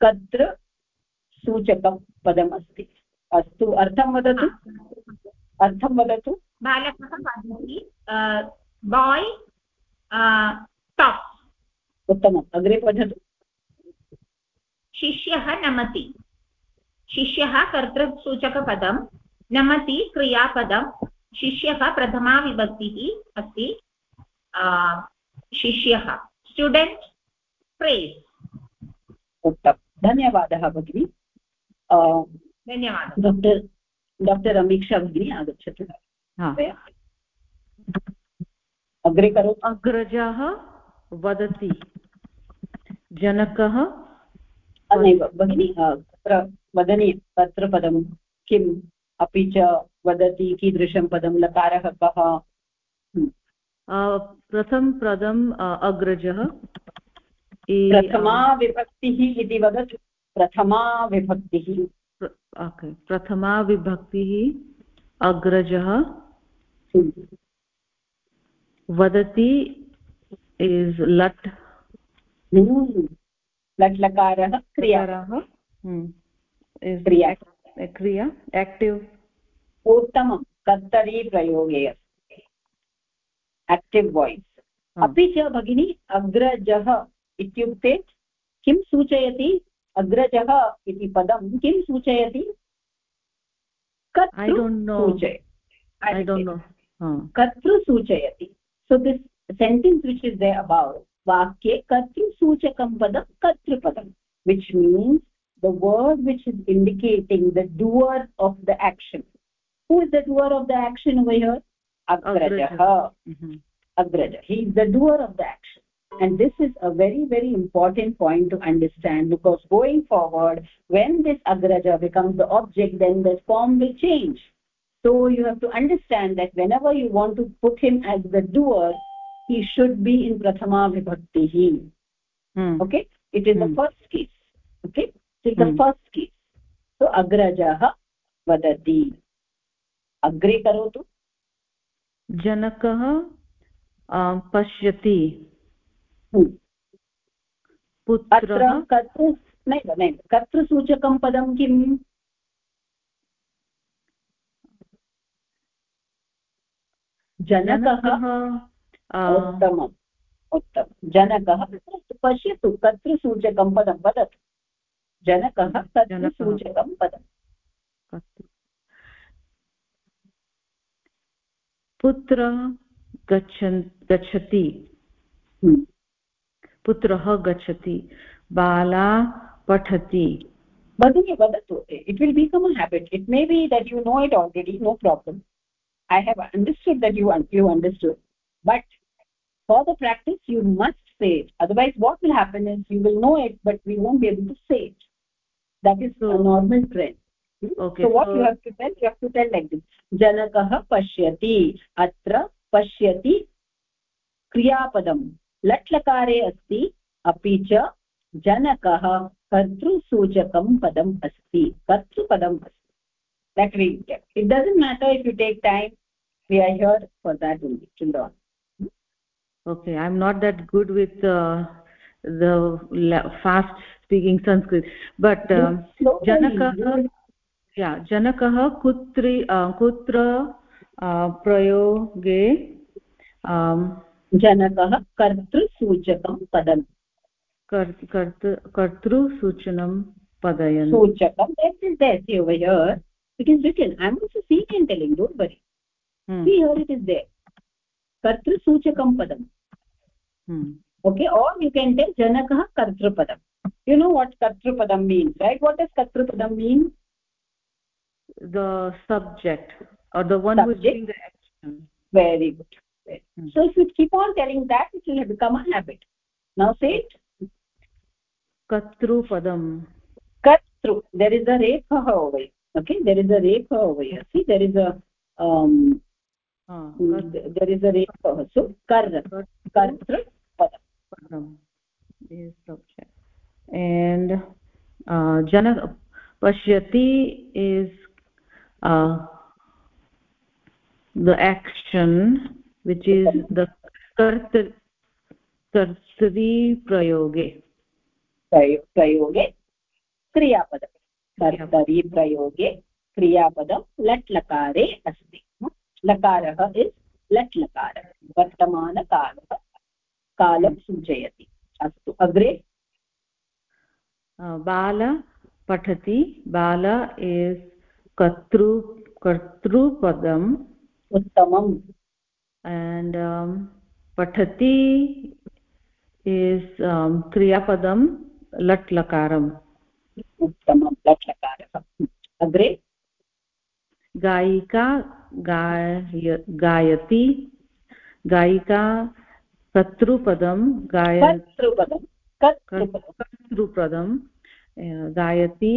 कर्तृसूचकं पदम् अस्ति अस्तु अर्थं वदतु? अर्थं वदतु? बालकः वदति बाय् उत्तमम् अग्रे पठतु। शिष्यः नमति। शिष्यः कर्तृसूचकपदं नमति क्रियापदं शिष्यः प्रथमा विभक्तिः अस्ति। शिष्यः स्टुडेण्ट् प्रेस् उत्तमं धन्यवादः भगिनि अ, धन्यवादः डाक्टर् डाक्टर् अमीक्षा भगिनी आगच्छतु हा अग्रे करोतु अग्रजः वदति जनकः नैव भगिनि अ, तत्र वदनीयं तत्र पदं किम् अपि च वदति कीदृशं पदं लकारः कः प्रथम पदम् अ, अग्रजः प्रथमा विभक्तिः इति वदतु प्रथमा विभक्तिः। प्रथमा विभक्तिः अग्रजः वदति इस् लट्। लट् लकारः क्रिया। क्रियारः क्रिया। क्रिया एक्टिव्। उत्तमं कर्तरी प्रयोगे अस्ति। एक्टिव् वाय्स् हा। अपि च भगिनी अग्रजः इत्युक्ते किं सूचयति? अग्रजः इति पदं किं सूचयति? कर्तृ डोण्ट् सूचयति कर्तृ so this sentence which is they about वाक्ये कर्तृसूचकं पदं कर्तृपदं which means the word which is indicating the doer of the action. Who is the doer of the action over here? agrajah agraja he is the doer of the action. And this is a very very important point to understand because going forward when this agraja becomes the object then the form will change. So you have to understand that whenever you want to put him as the doer he should be in prathama vibhakti hmm. okay? It is hmm. the first case. Okay? It is hmm. the first case. So agrajah vadati. Agre karotu? जनकः पश्यति। पुत्रः? कर्तृ नैव नैव। कर्तृसूचकं पदं किम्? जनकः? उत्तमम्। उत्तमं। जनकः पश्यतु कर्तृसूचकं पदं वदतु। जनकः कर्तृसूचकं पदं पुत्र गच्छन् गच्छति। पुत्रः गच्छति बाला पठति। भगिनी वदतु। It will become a habit it may be that you know it already no problem I have understood that you you understood but for the practice you must say otherwise what will happen is you will know it but we won't be able to say it that is normal trend Okay, so what so- you have to tell you have to tell like this janakah pashyati atra pashyati क्रियापदं लट् लकारे अस्ति अपि च जनकः कर्तृसूचकं पदम् अस्ति कर्तृपदम् अस्ति that get it doesn't matter if you take time we are here for that only to learn okay i'm not that good with uh, the fast speaking sanskrit but uh, you- या जनकः कुत्रि कुत्र प्रयोगे जनकः कर्तृसूचकं पदम् कर्त कर्तृसूचनं पदयन्। सूचकं कर्तृसूचकं पदम् okay or you can tell जनकः कर्तृपदम् यु नो वाट् कर्तृपदं means right what is कर्तृपदं means the subject or the one subject. who's doing the action. Very good. Hmm. so if you keep on telling that it will become a habit. Now say it. Katru padam katru. There is a rekha over okay? There is a rekha over here. See there is a um ah, hmm, there is a rekha so kar kartru padam padam is subject. And uh, jana pashyati is uh, the action which is the kartri प्रयो- प्रयोगे क्रियापदं कर्तरि प्रयोगे क्रियापदं लट् लकारे अस्ति लकारः is लट् लकारः वर्तमानकालः कालं सूचयति अस्तु अग्रे bala patati. Bala is कर्तृ कर्तृपदम् उत्तमम्। and um, patati is um, kriyapadam lat lakaram उत्तमं लट् लकारः अग्रे? गायिका गाय गायति गायिका कर्तृपदं गाय कर्तृपदं। कर्तृपदं गायति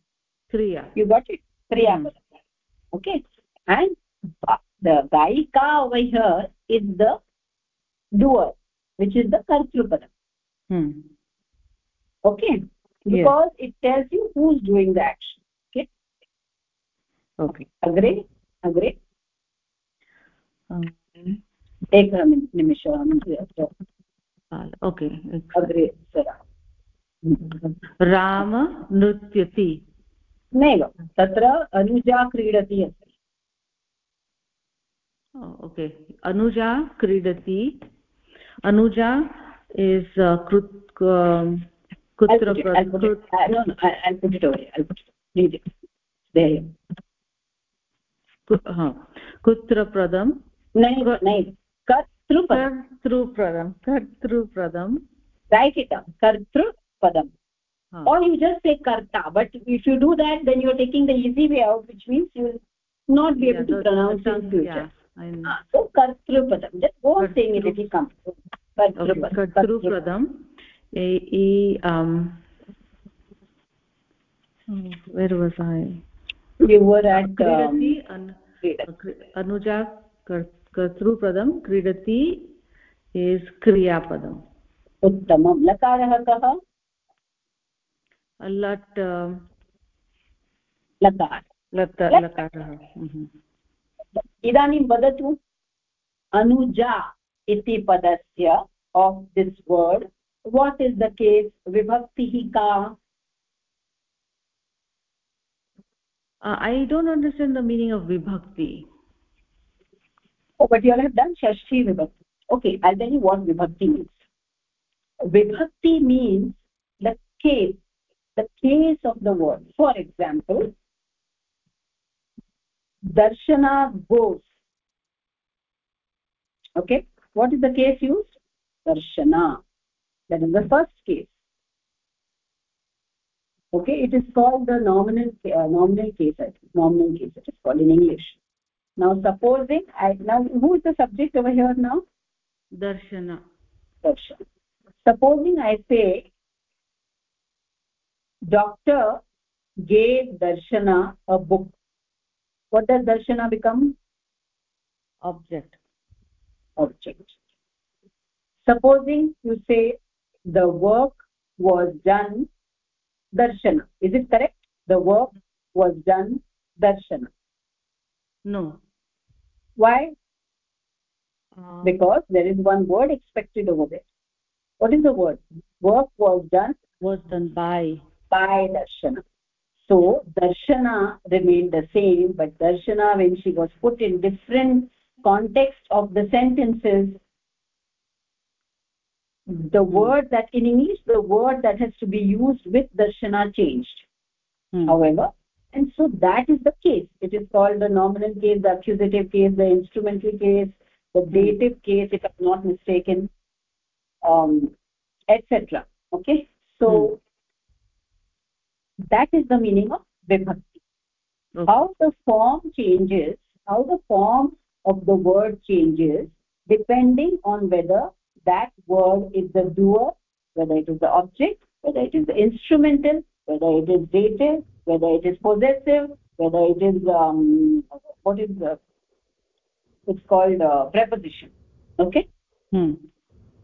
kriya You got it? Kriya Hmm. Padam. Okay. And uh, the Gayika over here is the doer, which is the Kartrupadam. hmm. Okay. Yes. Because it tells you who is doing the action. Okay. okay अग्रे अग्रे um, एकः निमिषः okay अग्रे सरा राम नृत्यति नैव तत्र अनुजा क्रीडति अस्ति। Okay Anuja क्रीडति। Anuja is कृत् कुत्र कुत्र प्रदं? नैव नैव कर्तृपदं। कर्तृपदं write it down kartrupadam huh. or you just say karta but if you do that then you are taking the easy way out which means you will not be yeah, able to pronounce in future yeah, uh, so kartrupadam just go on saying it if you come kartrupadam a e um where was i you were at um, anuja कर्तृपदं क्रीडति is क्रियापदम् उत्तमं लकारः कः लट इदानीं वदतु अनुजा इति पदस्य of this word what is the case विभक्तिः का? I don't understand the meaning of विभक्ति। षष्ठी विभक्ति okay I then you what विभक्ति मीन्स् विभक्ति means the case the case of the word for example darshana goes okay what is the case used darshana. That is the first case. Okay it is called the nominal uh, nominal case I think. nominal case it is called in english. Now supposing i now who is the subject over here now? Darshana. Darshana. Supposing i say doctor gave darshana a book. What does darshana become? Object. Object. Supposing you say the work was done darshana. Is it correct? The work was done darshana. No. Why? Uh, because there is one word expected over there. What is the word? Work was done. Was done by by darshana so darshana remained the same but darshana when she was put in different context of the sentences the hmm. word that in english the word that has to be used with darshana changed hmm. however and so that is the case it is called the nominal case the accusative case the instrumental case the hmm. dative case if i'm not mistaken um, etc okay so hmm. That is the meaning of vibhakti. Okay. how the form changes how the form of the word changes depending on whether that word is the doer whether it is the object whether it is the instrumental whether it is dative whether it is possessive whether it is um, what is the it's called uh, preposition. Okay? Hmm.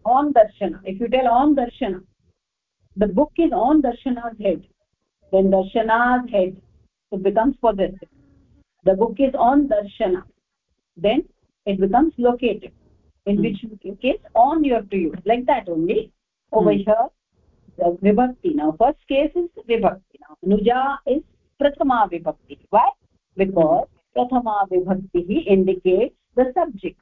On darshana. If you tell on darshana the book is on darshana's head then darshana's head it becomes possessive the book is on darshana. Then it becomes located in hmm. which case on you have to use like that only. Over hmm. here the vibhakti. Now first case is vibhakti. Now nuja is prathama vibhakti. Why? Because prathama vibhakti indicates the subject.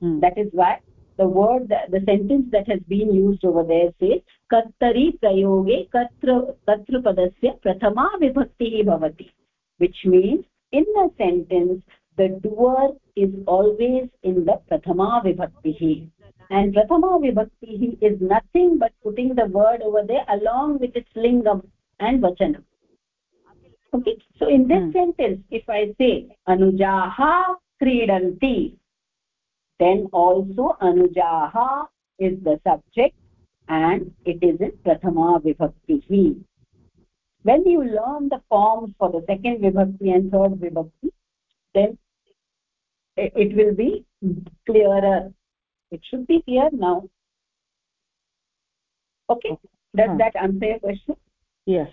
Hmm. that is why the word the sentence that has been used over there says kattari prayoge katra katra padasya prathama vibhakti bhavati which means in a sentence the doer is always in the prathama vibhakti and prathama vibhakti is nothing but putting the word over there along with its lingam and vachanam okay so in this hmm. sentence if i say anujaha kridanti then also anujaha is the subject and it is in prathama vibhakti when you learn the forms for the second vibhakti and third vibhakti then it will be clearer. It should be clear now. Okay? Does huh. that answer your question? Yes.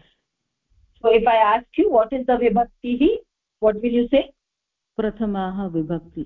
So if i ask you what is the vibhakti what will you say? Prathamaah vibhakti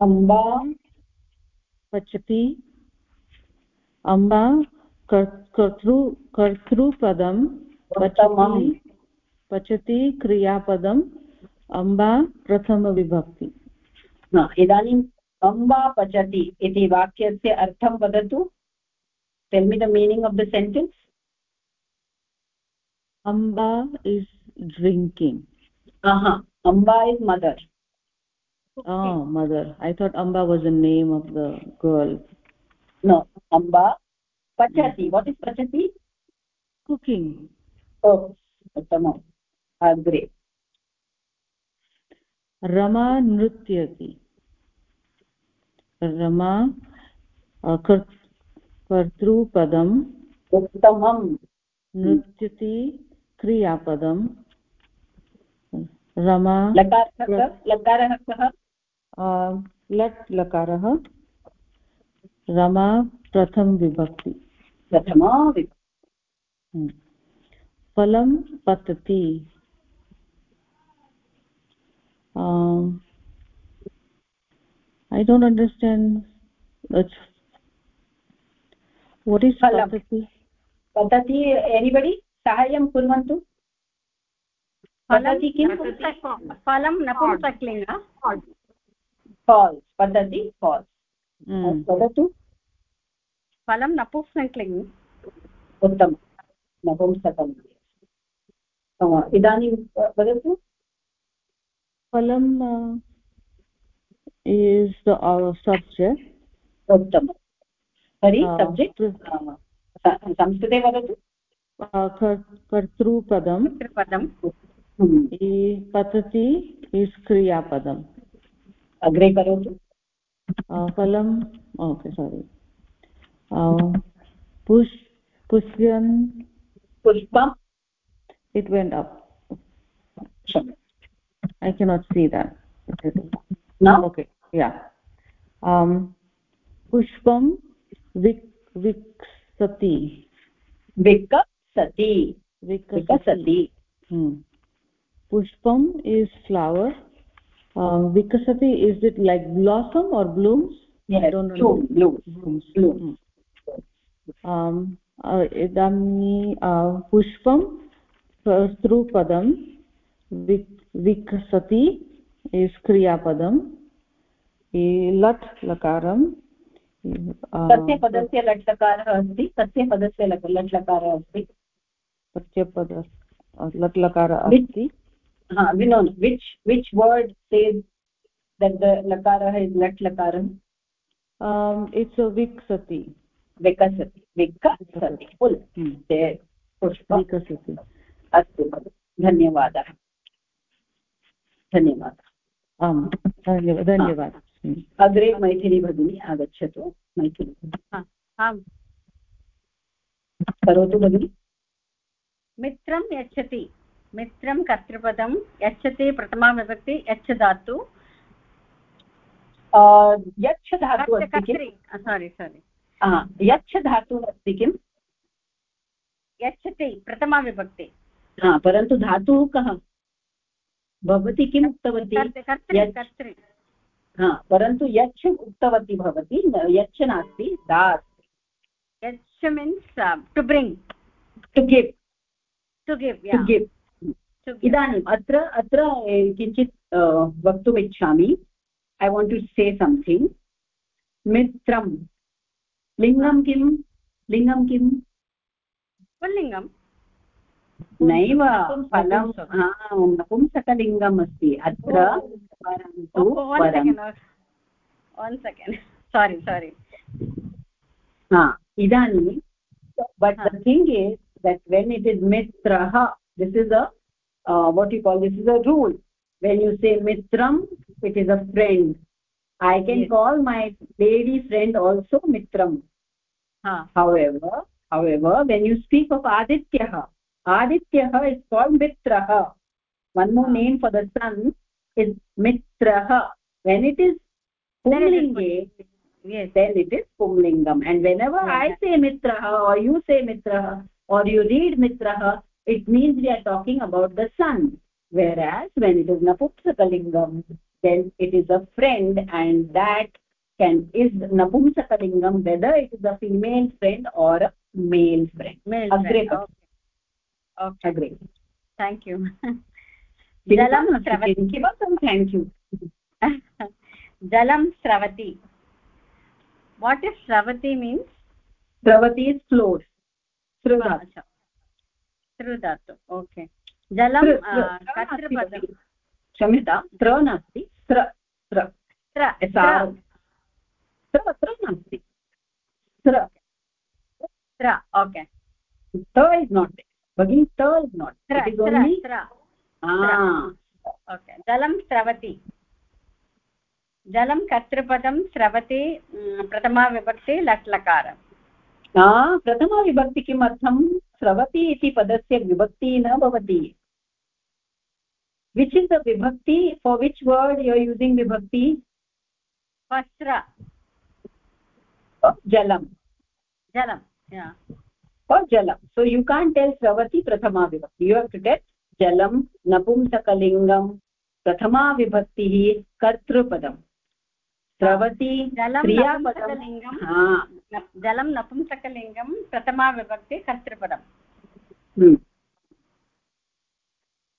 अम्बा पचति अम्बा कर्- कर्तृ कर्तृपदं पचति पचति क्रियापदम् अम्बा प्रथमविभक्ति इदानीम् अम्बा पचति इति वाक्यस्य अर्थं वदतु। Tell me the meaning of the sentence amba is drinking aha amba is mother oh mother i thought amba was the name of the girl no amba pachati what is pachati cooking oh उत्तमम् अग्रे रमा नृत्यति रमा अ, कर्- कर्तृपदं उत्तमं नृत्यति क्रियापदं रमा लकारः कः? लट् लकारः रमा प्रथम विभक्ति। प्रथमा विभक्ति। हम्म। फलं पतति। I don't understand what is फलं patati पतति एनिबडि साहाय्यं कुर्वन्तु। पतति किं फलं नपुंसकलिङ्ग फाल्स् पतति फाल्स्. वदतु फलं नपुंसकलिङ्ग् उत्तमं नपुंसकम् इदानीं वदतु uh, is the uh, subject. उत्तमं तर्हि Uh, सब्जेक्ट् संस्कृते वदतु कर्तृपदं पदं i- patati is kriyapadam अग्रे करोतु uh, phalam okay sorry uh, push pushyan पुष्पं it went up क्षम्यताम् i cannot see that न okay yeah um pushpam vik viksati विकसति vikasati विकसति hmm. pushpam is flower Uh, vikasati is it like blossom or blooms Yes, I don't understand. bloom. blooms Bloom. Hmm. um uh, idami uh, pushpam विक् विकसति is क्रियापदं लट् लकारं कस्य पदस्य लट् लकारः अस्ति कस्य पदस्य लट् लकारः अस्ति प्रत्यपद लट् लकार हा which which word says that the लकारः is लट् लकारः इट्स् विकसति विकसति विकसति फुल्. पुष्पं विकसति अस्तु धन्यवादः। धन्यवादः। आम्। धन्यवादः धन्यवादः। Hmm. अग्रे मैथिली भगिनी आगच्छतु। मैथिली। आम्। करोतु भगिनि। मित्रं यच्छति। मित्रं कर्तृपदं यच्छति प्रथमा विभक्ति यच्छ धातु यच्छ धातु अस्ति सारि सारि यच्छ धातुः अस्ति किम्? यच्छति प्रथमा विभक्ति। हा परन्तु धातुः कः? भवती किम् उक्तवती? हा परन्तु यच्छ उक्तवती भवती यच्छ नास्ति दा यच्छ means to bring to give to give to give इदानीम् अत्र अत्र किञ्चित् वक्तुमिच्छामि I want to say something मित्रं लिङ्गं किं लिङ्गं किम्? पुल्लिङ्गं नैव फलं हा, नपुंसकलिङ्गम् अस्ति। अत्र परन्तु वन् सेकेण्ड् सारि सारि हा इदानीं but the thing is that when it is मित्रः this is a what you call this is a rule when you say मित्रम् it is a friend I can Yes. Call my lady friend also मित्रम् हा however however when you speak of adityah adityah is called mitrah one more name for the sun is mitrah when it is pumlinge yes then it is pumlingam and whenever i say mitrah or you say mitrah or you read mitrah it means we are talking about the sun. Whereas when it is napumsakalingam then it is a friend and that can is napumsakalingam whether it is a female friend or a male friend. Male Agre. friend. okay. Okay. Agree. Thank you. Jalam jalam stravati thank you. Jalam stravati what is stravati means? Stravati is flows through Tr- uh, tr- कर्तृपदं क्षम्यतां त्र नास्ति त्र त्र। त्र नास्ति। त्र। त्र okay त इस् नाट् भगिनी त इस् नाट् त्र त्र ओके। जलं स्रवति। जलं कर्तृपदं स्रवति mm, प्रथमा विभक्ति लट् लकार प्रथमविभक्ति किमर्थं स्रवती इति पदस्य विभक्तिः न भवति। विच् इस् द विभक्ति? For which word you are using विभक्ति? वस्त्र। जलं जलं फार् जलं सो यु कान् टेल् स्रवति प्रथमा विभक्ति। यु हव् टु टेल् जलं नपुंसकलिङ्गं प्रथमा विभक्तिः कर्तृपदम्। Sravati जलं क्रियापदं नपुंसकलिङ्गं। हा। न- जलं नपुंसकलिङ्गं प्रथमा विभक्ति कर्तृपदं हम्म।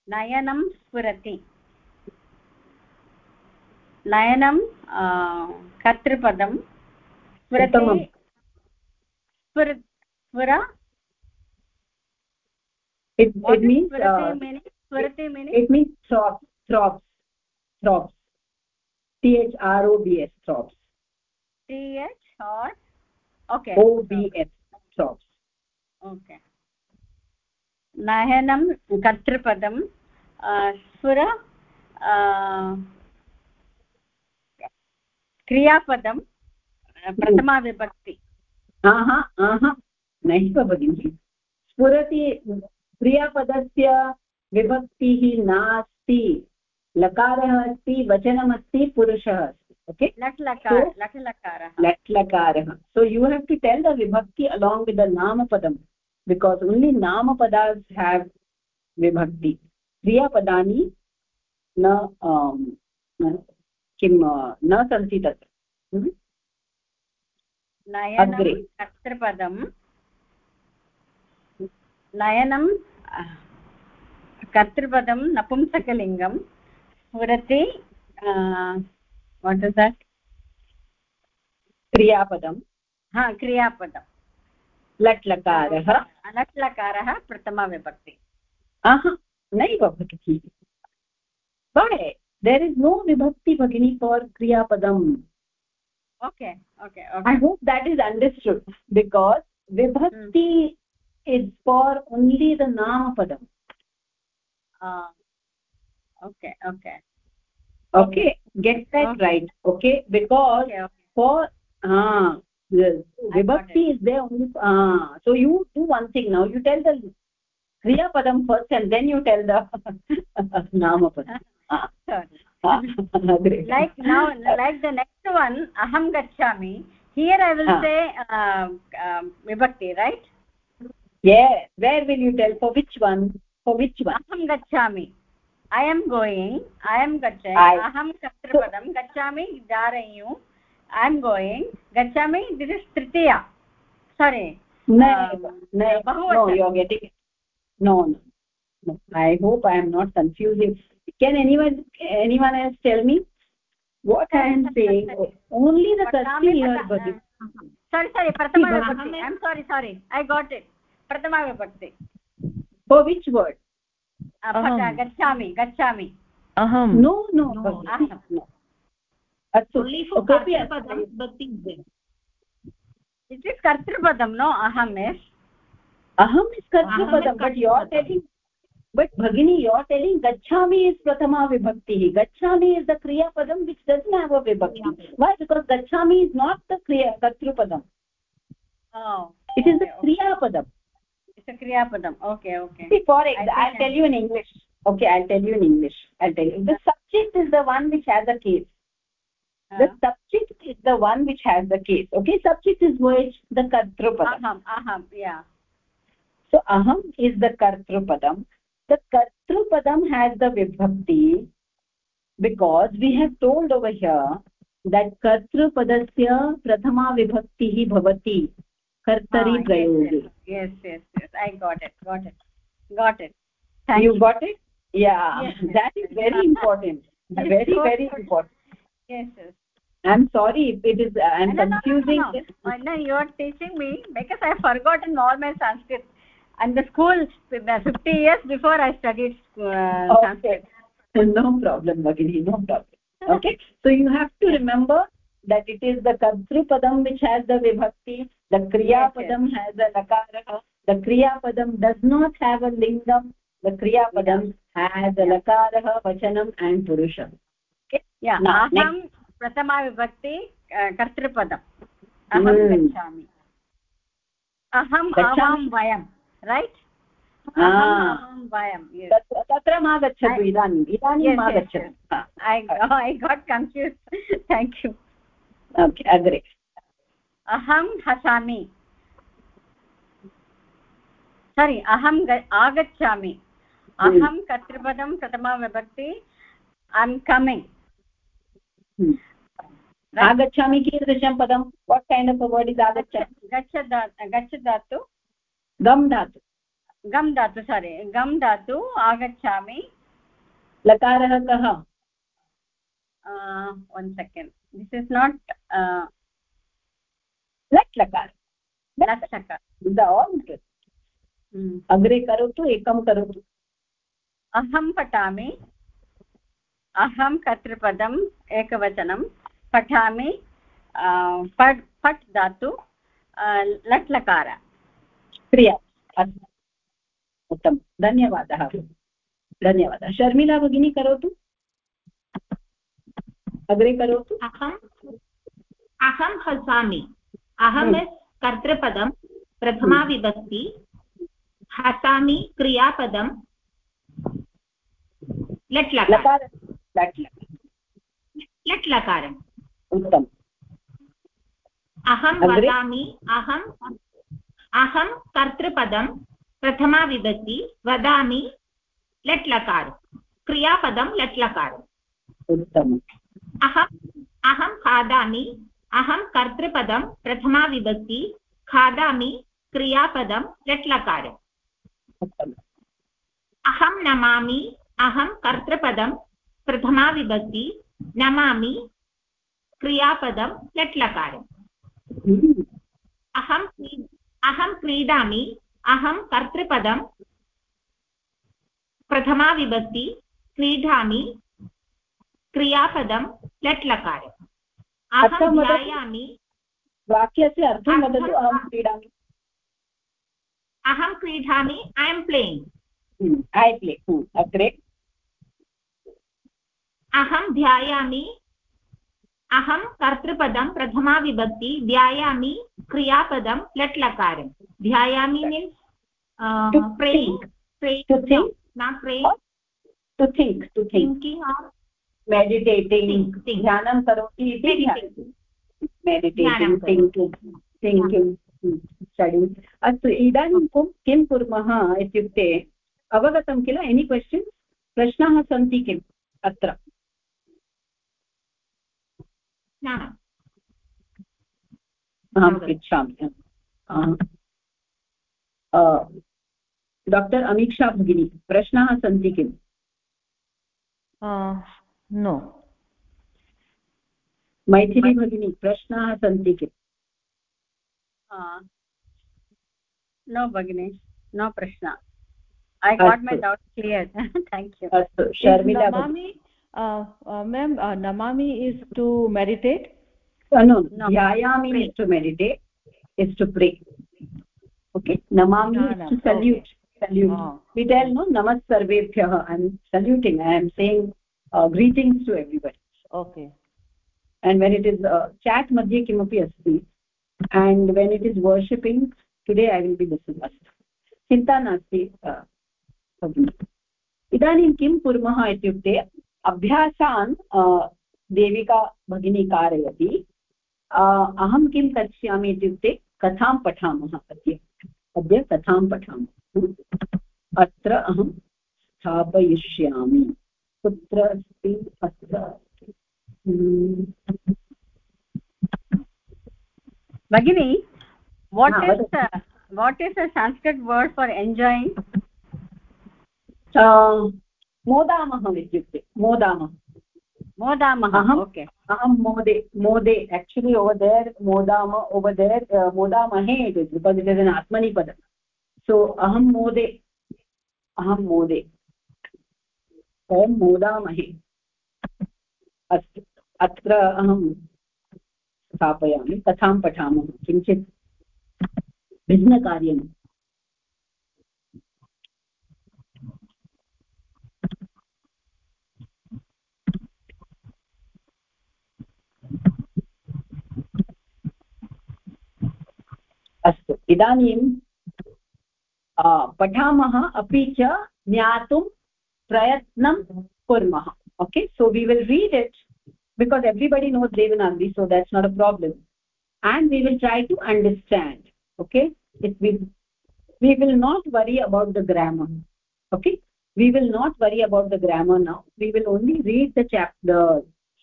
नयनं स्फुरति। नयनं कर्तृपदं। स्फुरति स्फुर स्फुर। It, it means uh, it throbs. T h r o b s throbs t h or okay. O b s throbs okay. नयनं कर्तृपदं आ, क्रियापदं प्रथमा विभक्ति नैव भगिनि स्फुरति क्रियापदस्य विभक्तिः नास्ति लकारः अस्ति वचनमस्ति पुरुषः अस्ति ओके? लट् लकारः so you have to tell the विभक्ति अलाङ्ग् वित् द नामपदम् बिकास् ओन्लि नामपदास् हेव् विभक्ति क्रियापदानि न किं न सन्ति तत् अग्रे कर्तृपदम् नयनं कर्तृपदं नपुंसकलिङ्गं स्फुरति वाट् इस् दट् क्रियापदं हा क्रियापदं लट् लकारः लट् लकारः प्रथमा विभक्ति आहा नैव भगिनि why there is no vibhakti bhagini for kriyapadam okay okay i hope that is understood because vibhakti is for only the namapadam okay okay okay okay. Okay. get that Okay. right okay? Because okay for ah the got vibhakti is there only ah so you do one thing now. You tell the kriya padam first and then you tell the namapadam ah. Ah, like now like the next one aham gachami. Here i will Ah. say uh, um, vibhakti right? Yeah where will you tell? For which one? For which one? Aham gachami I am going I am गच्छ अहं कर्तृपदं गच्छामि जा I am going गच्छामि this is Tritiya sorry I hope I am not confusing can anyone anyone is tell me what I am say only the sorry sorry प्रथमा सारि सारि ऐ गाट् it प्रथमा विभक्ति फो which word गच्छामि गच्छामि। अहं। नो नो अस्तु कर्तृपदं। No अहम् अहम् इस् कर्तृपदं बट् यो टेलिङ्ग् बट् भगिनी यो टेलिङ्ग् गच्छामि इस् प्रथमा विभक्तिः। गच्छामि इस् द क्रियापदं विच् डस् नाव् विभक्ति। वै बिकास् गच्छामि इस् नाट् द क्रिया कर्तृपदम् इट् इस् द क्रियापदम् it's a kriya padam okay okay see for example i'll tell you in english okay i'll tell you in english i'll tell you the subject is the one which has a case uh -huh. the uh. subject is the one which has the case okay subject is which the kartrupadam aham aham yeah so aham is the kartrupadam the kartrupadam has the vibhakti because we have told over here that kartrupadasya prathama vibhaktiः bhavati kartari prayoge yes yes yes i got it got it got it. Thank you, you got it? Yeah yes, yes. that is very important. Very very important. Yes yes. I'm sorry if it is i'm no, confusing no, no, no. no you are teaching me because i have forgotten all my sanskrit. And the school 50 years before i studied uh, okay. sanskrit. No problem bagini no problem. Okay? So you have to remember that it is the kartru padam which has the vibhakti the kriya padam yes, yes. has a lakara the kriya padam does not have a lingam the kriya padam yeah. has a lakarah vachanam and purusham okay yeah now, aham prathama vibhakti kartrupadam aham gachami aham avam vayam right तत्र मा गच्छतु इदानीम् इदानीं मा गच्छतु I got confuse thank you okay अग्रे अहं हसामि। सारि अहम् आगच्छामि। अहं कर्तृपदं प्रथमा विभक्ति ऐ एम् कमिङ्ग् आगच्छामि कीदृशं पदं? What kind of word is आगच्छामि? गच्छ गच्छ दातु गम् दातु गम् दातु सारि गम् दातु आगच्छामि। लकारः कः? One second this is not लट् लकार लट् लकार अग्रे करोतु एकं करोतु अहं पठामि अहं कर्तृपदम् एकवचनं पठामि पट् पट् दातु लट् लकार। क्रिया अस्तु उत्तमं धन्यवादः। धन्यवादः। शर्मिला भगिनी करोतु? अग्रे करोतु? अहम् अहं हसामि अहम्। कर्तृपदं प्रथमा हम्म। विभक्ति हसामि क्रियापदं लट् लट् लकारम् अहं वदामि अहम् अहं कर्तृपदं प्रथमा विभक्ति वदामि लट् लकार क्रियापदं अहम् अहं खादामि अहं कर्तृपदं प्रथमा विभक्ति, खादामि, क्रियापदं लट् लकार अहं नमामि, अहं कर्तृपदं प्रथमा विभक्ति, नमामि, क्रियापदं लट् लकार हम्म। अहं अहं क्रीडामि, अहं कर्तृपदं प्रथमा विभक्ति, क्रीडामि, क्रियापदं लट् लकार अहं ध्यायामि। वाक्यस्य अर्थं वदतु अहं क्रीडामि। अहं क्रीडामि I am playing I play अग्रे। अहं ध्यायामि। अहं कर्तृपदं प्रथमा विभक्ति ध्यायामि क्रियापदं लट् लकारं ध्यायामि means to think. to think. to thinking or meditating. ध्यानं करोति इति thinking. Thinking. स्टडि अस्तु इदानीं किं कुर्मः इत्युक्ते अवगतं किल? एनि क्वश्चन् प्रश्नाः सन्ति किम्? अत्र। अहं पृच्छामि डाक्टर् अमीक्षा भगिनी प्रश्नाः सन्ति किम्? नो मैथिली भगिनी प्रश्नाः सन्ति किल? नो भगिनी. नो प्रश्न. I got my doubt clear thank you अस्तु। शर्मिला मेम् नमामि is to meditate व्यायामि is to meditate is to pray okay Namami salute salute विटेल् नो नमः सर्वेभ्यः I am saluting I am saying i i uh, greetings to everybody okay and when it is uh, chat madhye kimapi asti and when it is worshipping today I will be listen अस्तु चिन्ता नास्ति इदानीं किं कुर्मः इत्युक्ते अभ्यासान् देविका भगिनी कारयति अहं किं करिष्यामि इत्युक्ते कथां पठामः अद्य अद्य कथां पठामः अत्र अहं स्थापयिष्यामि कुत्र अस्ति अत्र। भगिनि is Sanskrit word for enjoying मोदामहम् इत्युक्ते मोदामः। ओके अहं मोदे मोदे एक्चुलि ओवर् देर् मोदाम ओवर् देर् मोदामहे इति पद आत्मनि पदं सो अहम मोदे अहम मोदे। वयं मोदामहे। अत्र अहं स्थापयामि, कथां पठामः, किञ्चित् भिन्नकार्यं अस्तु, इदानीं पठामः अपि च ज्ञातुं प्रयत्नं कुर्मः okay so we will read it because everybody knows devanagari so that's not a problem and we will try to understand okay it will we will not worry about the grammar okay we will not worry about the grammar now we will only read the chapter the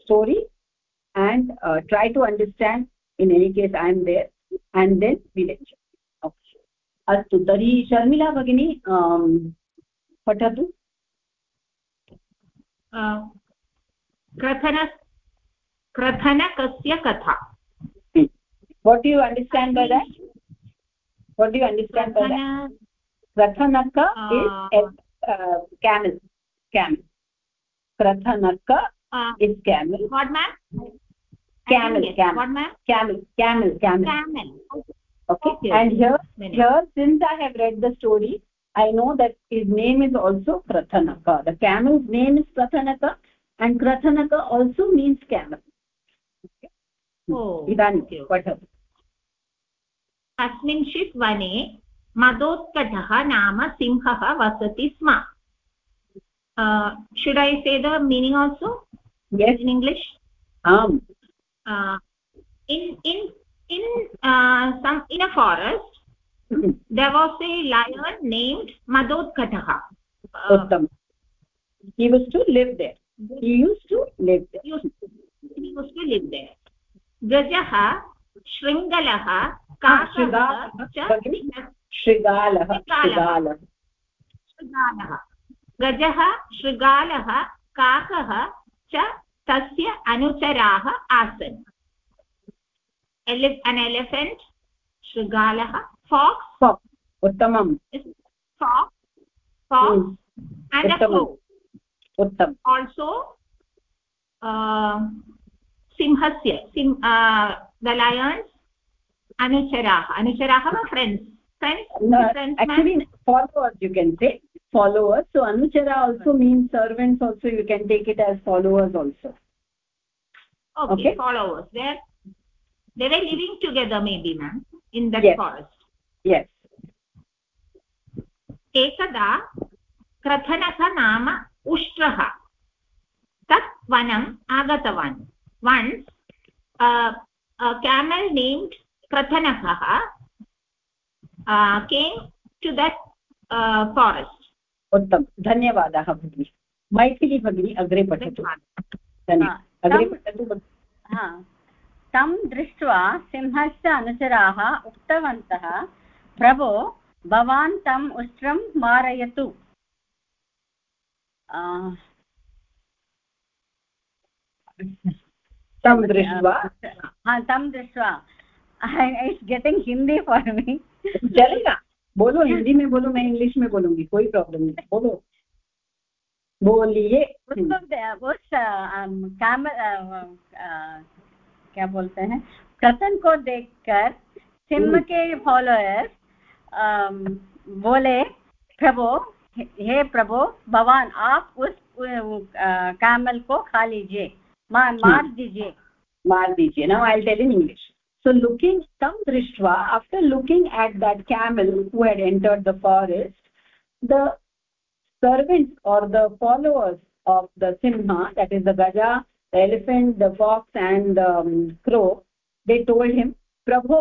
story and uh, try to understand in any case i am there and then we lecture okay अस्तु तर्हि शर्मिला भगिनी पठतु क्रथन क्रथनकस्य कथा what do you understand by that what do you understand by that krathanaka uh, is uh, camel camel krathanaka uh, is camel what ma'am camel camel what ma'am camel camel camel camel okay, okay. and here here since i have read the story i know that his name is also prathanaka the camel's name is prathanaka and prathanaka also means camel okay oh इदानीं पठतु अस्मिंश्चित् वने मदोत्कटः नाम सिंहः वसति स्म should I say the meaning also yes in english um uh, in in in uh, some in a forest mm -hmm. There was a lion named madotkatah uh, he was to live there he used to live there he used to, he used to live there गजः शृङ्गलः शृगालः शृगालः गजः शृगालः काकः च तस्य अनुचराः आसन् an elephant शृगालः fox. Fox. uttamam fox. Fox. mm. and uttamam. a crow. uttam also uh, simhasya. Sim uh, the lions. Anucharah anucharah are friends. Friends? No, actually followers you can say. Followers. So anuchara also means servants also. You can take it as followers also. Okay, okay? followers. They they were living together maybe ma'am in that yes. forest. Yes. एकदा क्रथनः नाम उष्ट्रः। तत् वनम् आगतवान्। Once camel named krathanakah uh, came to that uh, forest. उत्तमं। धन्यवादाः भगिनि। मैथिली भगिनी अग्रे पठतु तं दृष्ट्वा सिंहस्य अनुचराः उक्तवन्तः प्रभो भवान् तम् उष्ट्रं मारयतु। तं दृष्ट्वा? तं दृष्ट्वा। It's getting Hindi for me चलेगा। बोलो हिंदी में बोलो मैं इंग्लिश में बोलूँगी कोई प्रॉब्लम नहीं। बोलो। बोलिए। उस क्या बोलते हैं? कथन को देखकर सिम के फॉलोअर्स बोले प्रभो हे प्रभो भवान आप उस कैमल को खा लीजिए। मार मार दीजिए। मार दीजिए। Now I tell in English so looking तम दृष्टवा after looking at that camel who had entered the forest the servants और the followers of the Simha that is the Gaza the elephant the fox and the crow they told him प्रभो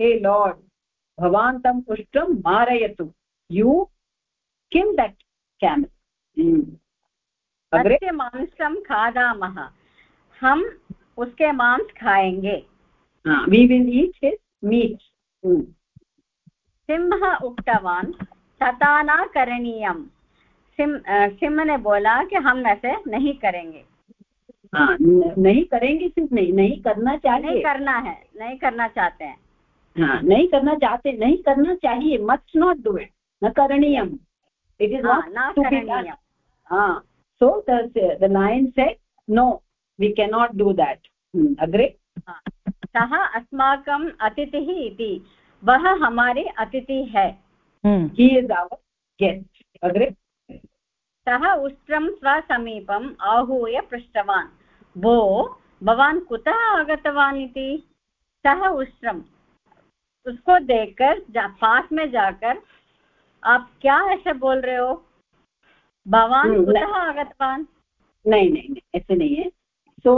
hey lord tam pushtam marayatu you kill that camel. Mm. अग्रे मांसं खादामः। हम उसके मांस खाएँगे। We will eat his meat Singh उक्तवान तथा न करणीयम। सिम सिंह ने बोला कि हम ऐसे नहीं करेंगे। हाँ नहीं करेंगे सिर्फ़ नहीं नहीं करना चाहिए। नहीं करना है नहीं करना चाहते हैं। हाँ नहीं करना चाहते नहीं करना चाहिए मस्ट नॉट डू इट न करणीयम। इट इज़ न करणीयम। हाँ so the the lion said no we cannot do that. hmm, अग्रे? सः अस्माकम् अतिथिः इति। वह हमारे अतिथि है। he is our guest अग्रे? सः उष्ट्रं स्वसमीपम् आहूय पृष्टवान्। भो भवान् कुतः आगतवान् इति? सः उष्ट्रम्। उसको देखकर जा, पास में जाकर आप क्या ऐसे बोल रहे हो भवान् हम्म, कुतः आगतवान् नहीं नहीं नहीं ऐसे नहीं है सो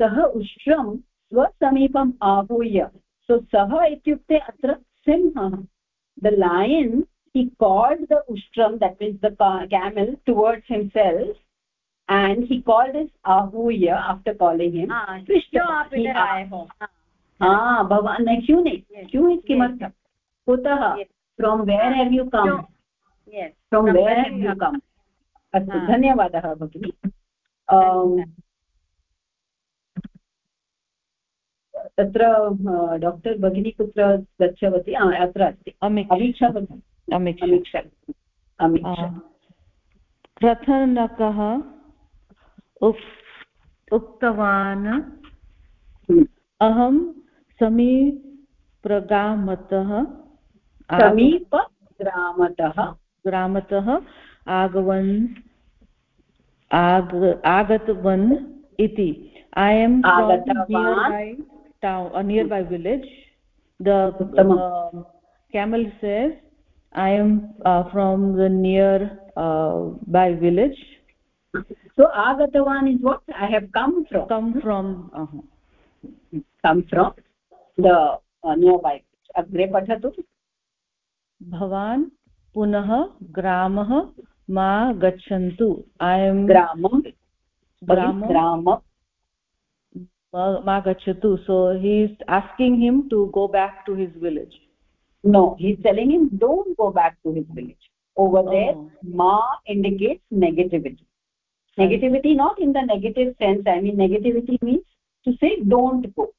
सः उष्ट्रं स्वसमीपम् आहूय सो सः इत्युक्ते अत्र सिंहः the lion he called the ushtram that means the camel towards himself and he called his ahuya after calling him krishna आप इधर आए हो हाँ भवान् नहीं क्यों नहीं? क्यों इस किमर्थं कुतः from where have you come from where have you come अस्तु धन्यवादः भगिनि। तत्र डाक्टर् भगिनी कुत्र गच्छवती अत्र अस्ति। अमीक्षा। अमीक्षा प्रथनकः उक्तवान् हम्म। अहं समीप्रगामतः समीप ग्रामतः आगवन् आग आगतवन् इति। I am nearby village the camel says I am from the nearby village so आगतवान् is what I have come from come from come from the uh, nearby agre pathatu भवान् पुनः ग्रामः मा गच्छन्तु ऐ एम् ग्रामं ग्राम मा गच्छतु so he is asking him to go back to his village no he's telling him don't go back to his village over oh. there ma indicates negativity negativity not in the negative sense i mean negativity means to say don't go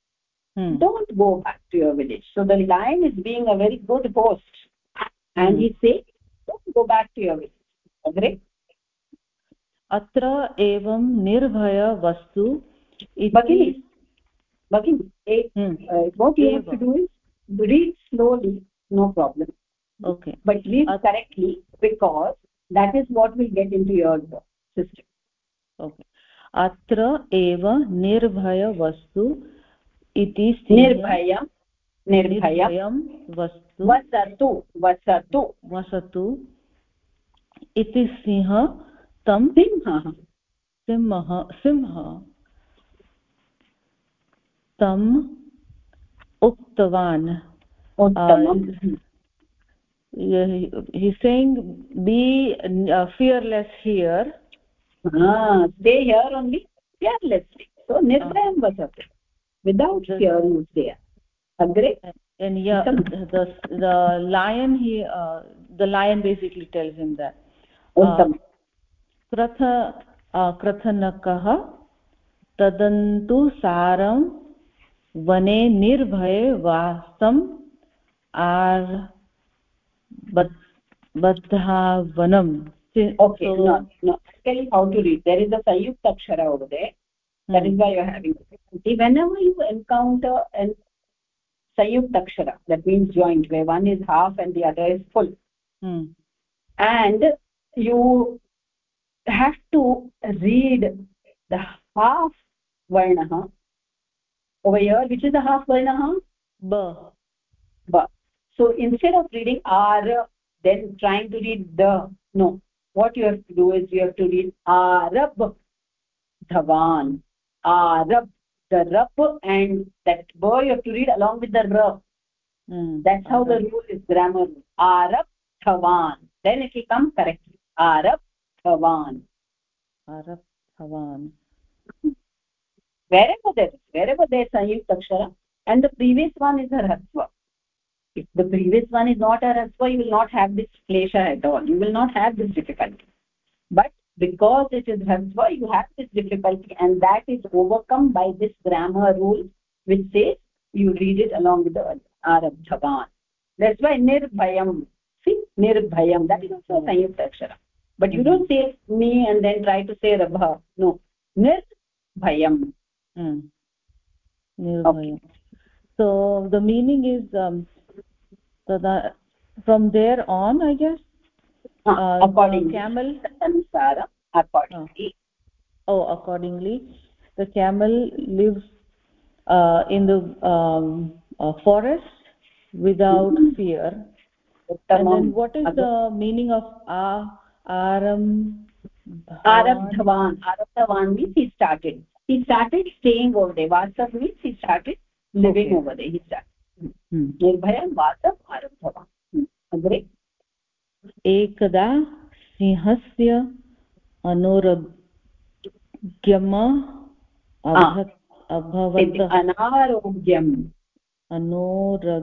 hmm. don't go back to your village so the lion is being a very good host and hmm. he say don't go back to your village agre अत्र एवं निर्भयवस्तु भगिनि भगिनि what you have to do is read slowly no problem okay but read At correctly because that is what will get into your system okay अत्र एव निर्भयवस्तु इति निर्भयं निर्भयं वस्तु वसतु वसतु वसतु इति सिंह तं सिंहः। सिंहः सिंह तम् उक्तवान्। He saying be fearless here they fearless निर्भयं वसतु। Without the, fear you stay agre and yeah the the lion he uh, the lion basically tells him that क्रथ क्रथनकः तदन्तु सारं वने निर्भये वास्तम् आर् बद्धावनम् okay so, no no tell you how to read there is a sayukta akshara over there that is hmm. why you are having whenever you encounter an sayukta akshara that means joint where one is half and the other is full. Hmm. and you have to read the half varnah over here. Which is the half varna ba ba so instead of reading ar then trying to read the no. What you have to do is you have to read arab dhavan arab the rab and that ba you have to read along with the ra mm. that's how the rule is grammar. Arab dhavan then it will come correctly. Arab dhavan arab dhavan wherever there is wherever there is sanyukta akshara and the previous one is a rasva if the previous one is not a rasva you will not have this klesha at all. You will not have this difficulty. But because it is rasva you have this difficulty and that is overcome by this grammar rule which says you read it along with the arabdhavan that's why nirbhayam see nirbhayam that is also a sanyukta akshara but you don't say me and then try to say rabha. No. Nirbhayam. Mm. nirbhayam okay. so the meaning is um, so the from there on i guess accordingly. camel. Accordingly. oh accordingly. The camel lives uh, in the um, uh, forest without mm -hmm. fear. And then what is the meaning of a aram arabdhavan arabdhavan means he started. He started staying over there. Vasav means he started living okay. over there. He started. Hmm. Nirbhaya vasav arabdhavan hmm. agre एकदा सिंहस्य अनोरोग्यम् अभवत्। अनारोग्यम् अनोरो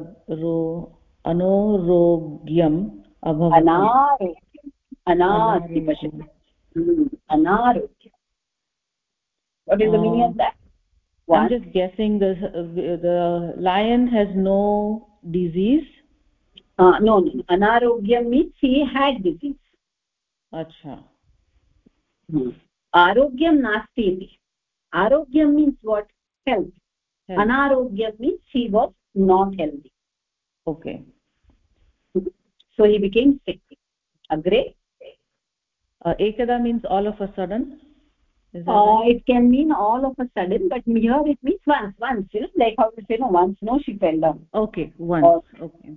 अनोरोग्यम् अभवत्। अनारोग्यम्। अनारोग्यम्। Lion has no disease uh, no no anarogyam means he had disease. acha hmm. arogyam nasti iti arogyam means what? Health, health. anarogyam means he was not healthy. Okay. so he became sick. agre uh, ekada means all of a sudden? Uh, right? it can mean all of a sudden but here it means once once you know like how to say no once no she fell down. Okay once. Or, okay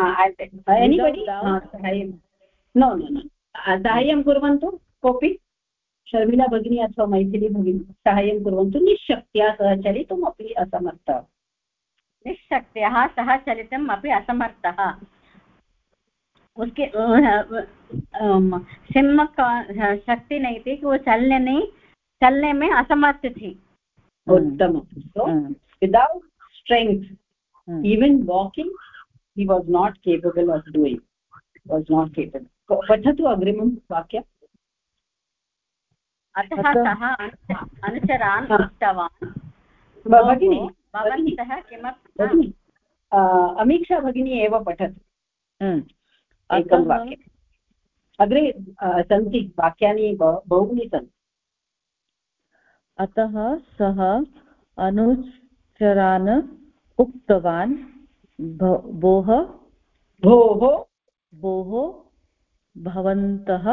चलितुम् अपि असमर्थः शक्या साहाय्यं कुर्वन्तु कोऽपि? शर्मिला भगिनी अथवा मैथिली भगिनी साहाय्यं कुर्वन्तु। निश्शक्त्या सः चलितुम् अपि असमर्थः। निश्शक्त्याः सः चलितुम् अपि असमर्थः। उसके सिंह शक्ति नहीं थी कि वो चलने नहीं चलने में असमर्थ थी। उत्तम so without strength hmm. He was not capable of doing. Was not capable. पठतु अग्रिमं वाक्यम् अतः सः अनुचरान् उक्तवान् भगिनी भवन्तः किमपि अमीक्षा भगिनी एव पठतु एकं वाक्यम् अग्रे सन्ति वाक्यानि बहूनि सन्ति अतः सः अनुचरान् उक्तवान् भोः भोः भोः भवन्तः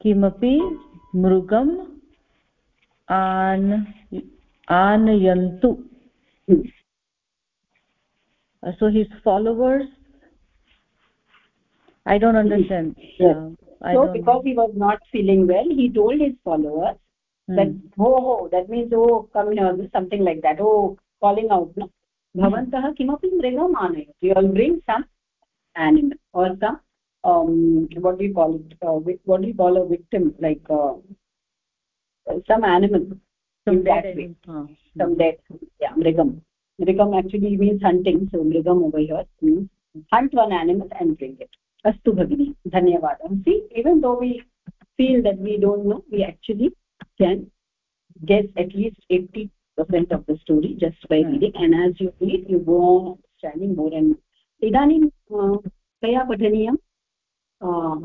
किमपि मृगम् आन आनयन्तु so his followers i don't understand yes. uh, I so because he was not feeling well he told his followers that ho ho that means oh come here something like that oh calling out no भवन्तः किमपि मृगम् आनयति you'll bring some animal or some what you call it what you call a victim like some animal मृगं मृगम् actually means hunting so मृगम् उभयोर् means hunt one animal and bring it अस्तु भगिनि धन्यवादः। See even though we feel that we don't know we actually can get at least eighty percent of the story just by Hmm. reading and as you read you go on understanding more and इदानीं uh, कया पठनीयं uh,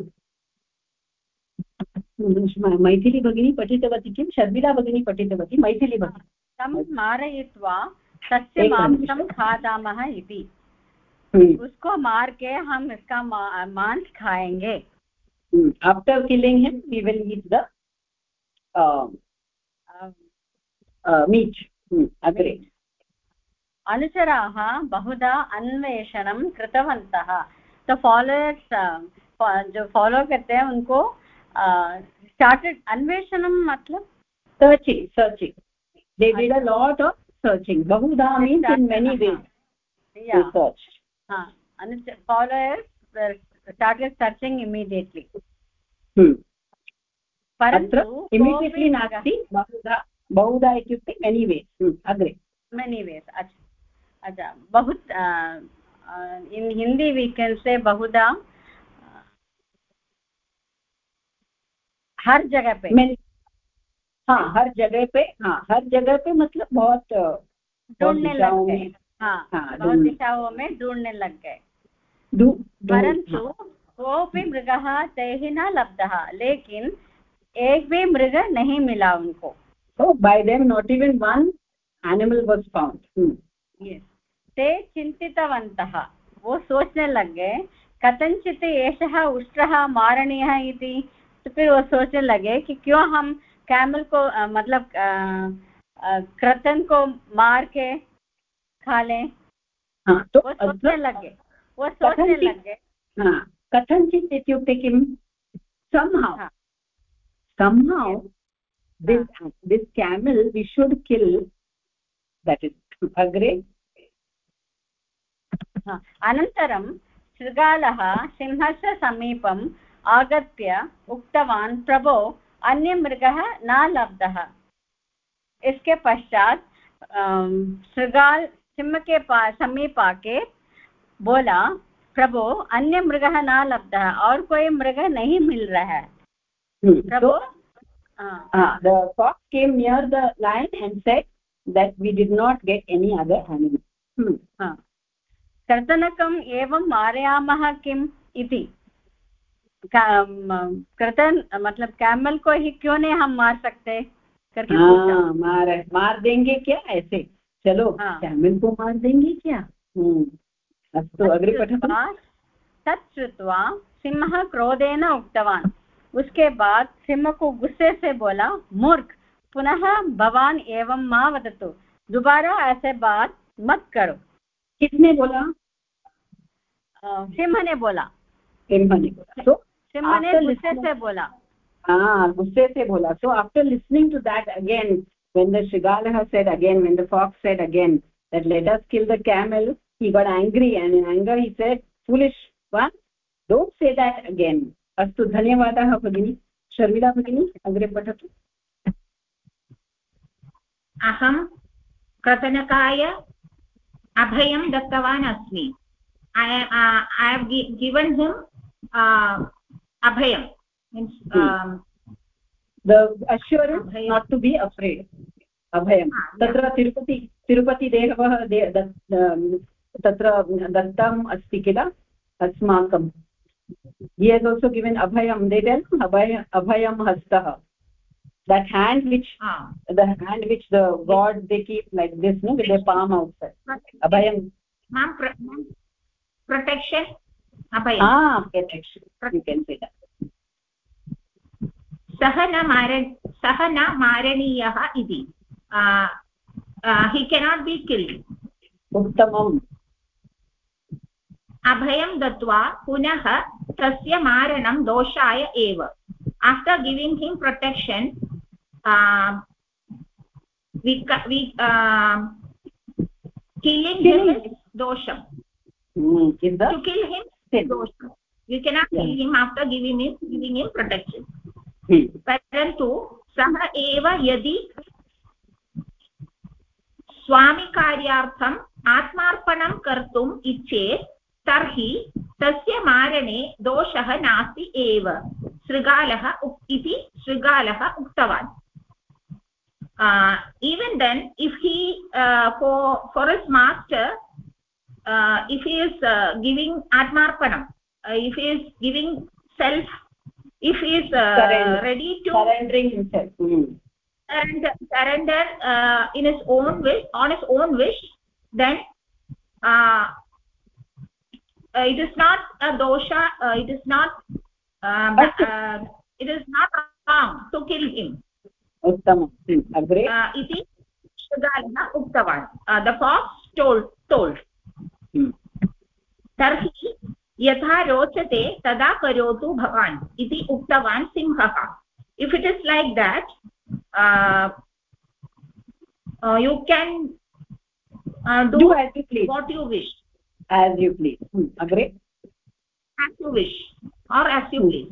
Maithili भगिनी पठितवती किं शर्मिला भगिनी पठितवती मैथिली भगिनी तं मारयित्वा तस्य मांसं खादामः इति Hmm. उसको मार के हम इसका मांस खाएँगे Hmm. after killing him we will eat meat hmm. अग्रे। अनुचराः बहुधा अन्वेषणं कृतवन्तः। तो फॉलोअर्स जो फॉलो करते हैं उनको स्टार्टेड अन्वेषणं मतलब they did a lot of searching bahuda means in many ways या they searched followers started searching immediately hmm. परन्तु इमिडियेट्लि नास्ति। बहुधा बहुधा इत्युक्ते मेनि वेस् अग्रे। मेनी वेज अच्छा अच्छा बहुत इन हिंदी वी कैन से बहुधा हर जगह पे। मेनी हाँ हर जगह पे हाँ हर जगह पे मतलब बहुत ढूँढने लग गए। हाँ हाँ, बहुत दिशाओं में ढूँढने लग गए। परन्तु कोऽपि मृगः तैः न लब्धः लेकिन एक भी मृग नहीं मिला उनको। So by them not even one animal was found. Hmm. yes. ते चिन्तितवन्तः वो सोचने लग गए कथञ्चित् एषः उष्ट्रः मारणीयः इति तो फिर वो सोचने लगे कि क्यों हम कैमल को अ, मतलब क्रतन को मार के खा लें हाँ तो वो सोचने लगे वो सोचने लग हाँ कथञ्चित् इत्युक्ते किं somehow. हाँ. This this camel we should kill. That is अग्रे हा, अनन्तरं शृगालः सिंहस्य समीपम् आगत्य उक्तवान् प्रभो अन्यमृगः न लब्धः। इसके पश्चात अम, शृगाल सिंह के पास समीप आके बोला प्रभो अन्य मृगः न लब्धः और कोई मृग नहीं मिल रहा है। Hmm. Prabhu uh, the fox came near the lion and said that we did not get any other animal. Hmm. हाँ. कर्तनकम् एवं मारयामः किम् इति कर्तन मतलब कैमल को ही क्यों नहीं हम मार सकते करके हाँ मार मार देंगे क्या ऐसे चलो हाँ। कैमल को मार देंगे क्या अस्तु अग्रे पठतु तत् श्रुत्वा सिंहः क्रोधेन उक्तवान् उसके बाद सिंह को गुस्से से बोला मूर्ख पुनः भवान एवं मा वदतु दोबारा ऐसे बात मत करो किसने बोला सिंह ने बोला सिंह ने बोला तो सिंह ने गुस्से से बोला हाँ गुस्से से बोला so after listening to that again when the shigalaha said again when the fox said again that let us kill the camel he got angry and in anger he said foolish one don't say that again अस्तु धन्यवादः भगिनी। शर्मिला भगिनी अग्रे पठतु। अहं कथनकाय अभयं दत्तवान् अस्मि। ऐ ऐ हव् गिवन् हिम् अभयं। Means the assurance Abhayam. not to be afraid. abhayam Ah, yeah. तत्र तिरुपति तिरुपतिदेवः अं, तत्र दत्तम् अस्ति किल? अस्माकं he has also given abhayam they tell abhayam abhayam hastah that hand which ah. the hand which the god they keep like this no with their palm outside abhayam माँ protection अभयम् ah protection you can say that सः न मार सः न मारणीयः इति हि cannot be killed उत्तमम् अभयं दत्त्वा पुनः तस्य मारणं दोषाय एव। After giving him protection killing him दोषम्। टु किल् हिम् दोषम्। यु केना गिविङ्ग् हिम् प्रोटेक्षन् परन्तु सः एव यदि स्वामिकार्यार्थम् आत्मार्पणं कर्तुम् इच्छेत् तर्हि तस्य मारणे दोषः नास्ति एव शृगालः उक् इति शृगालः उक्तवान् uh, even then if he uh, for for his master uh, if he is uh, giving atmarpanam uh, if he is giving self if he is uh, ready to surrendering himself mm. surrender, surrender uh, in his own wish on his own wish then uh, uh, it is not a dosha uh, it is not uh, uh, it is not wrong to kill him. उत्तमम् अग्रे इति शृगालः उक्तवान् the fox told told तर्हि यथा रोचते तदा करोतु भवान् इति उक्तवान् सिंहः। If it is like that you can do what you wish as you please. Hmm. agree? As you wish. Or as you please.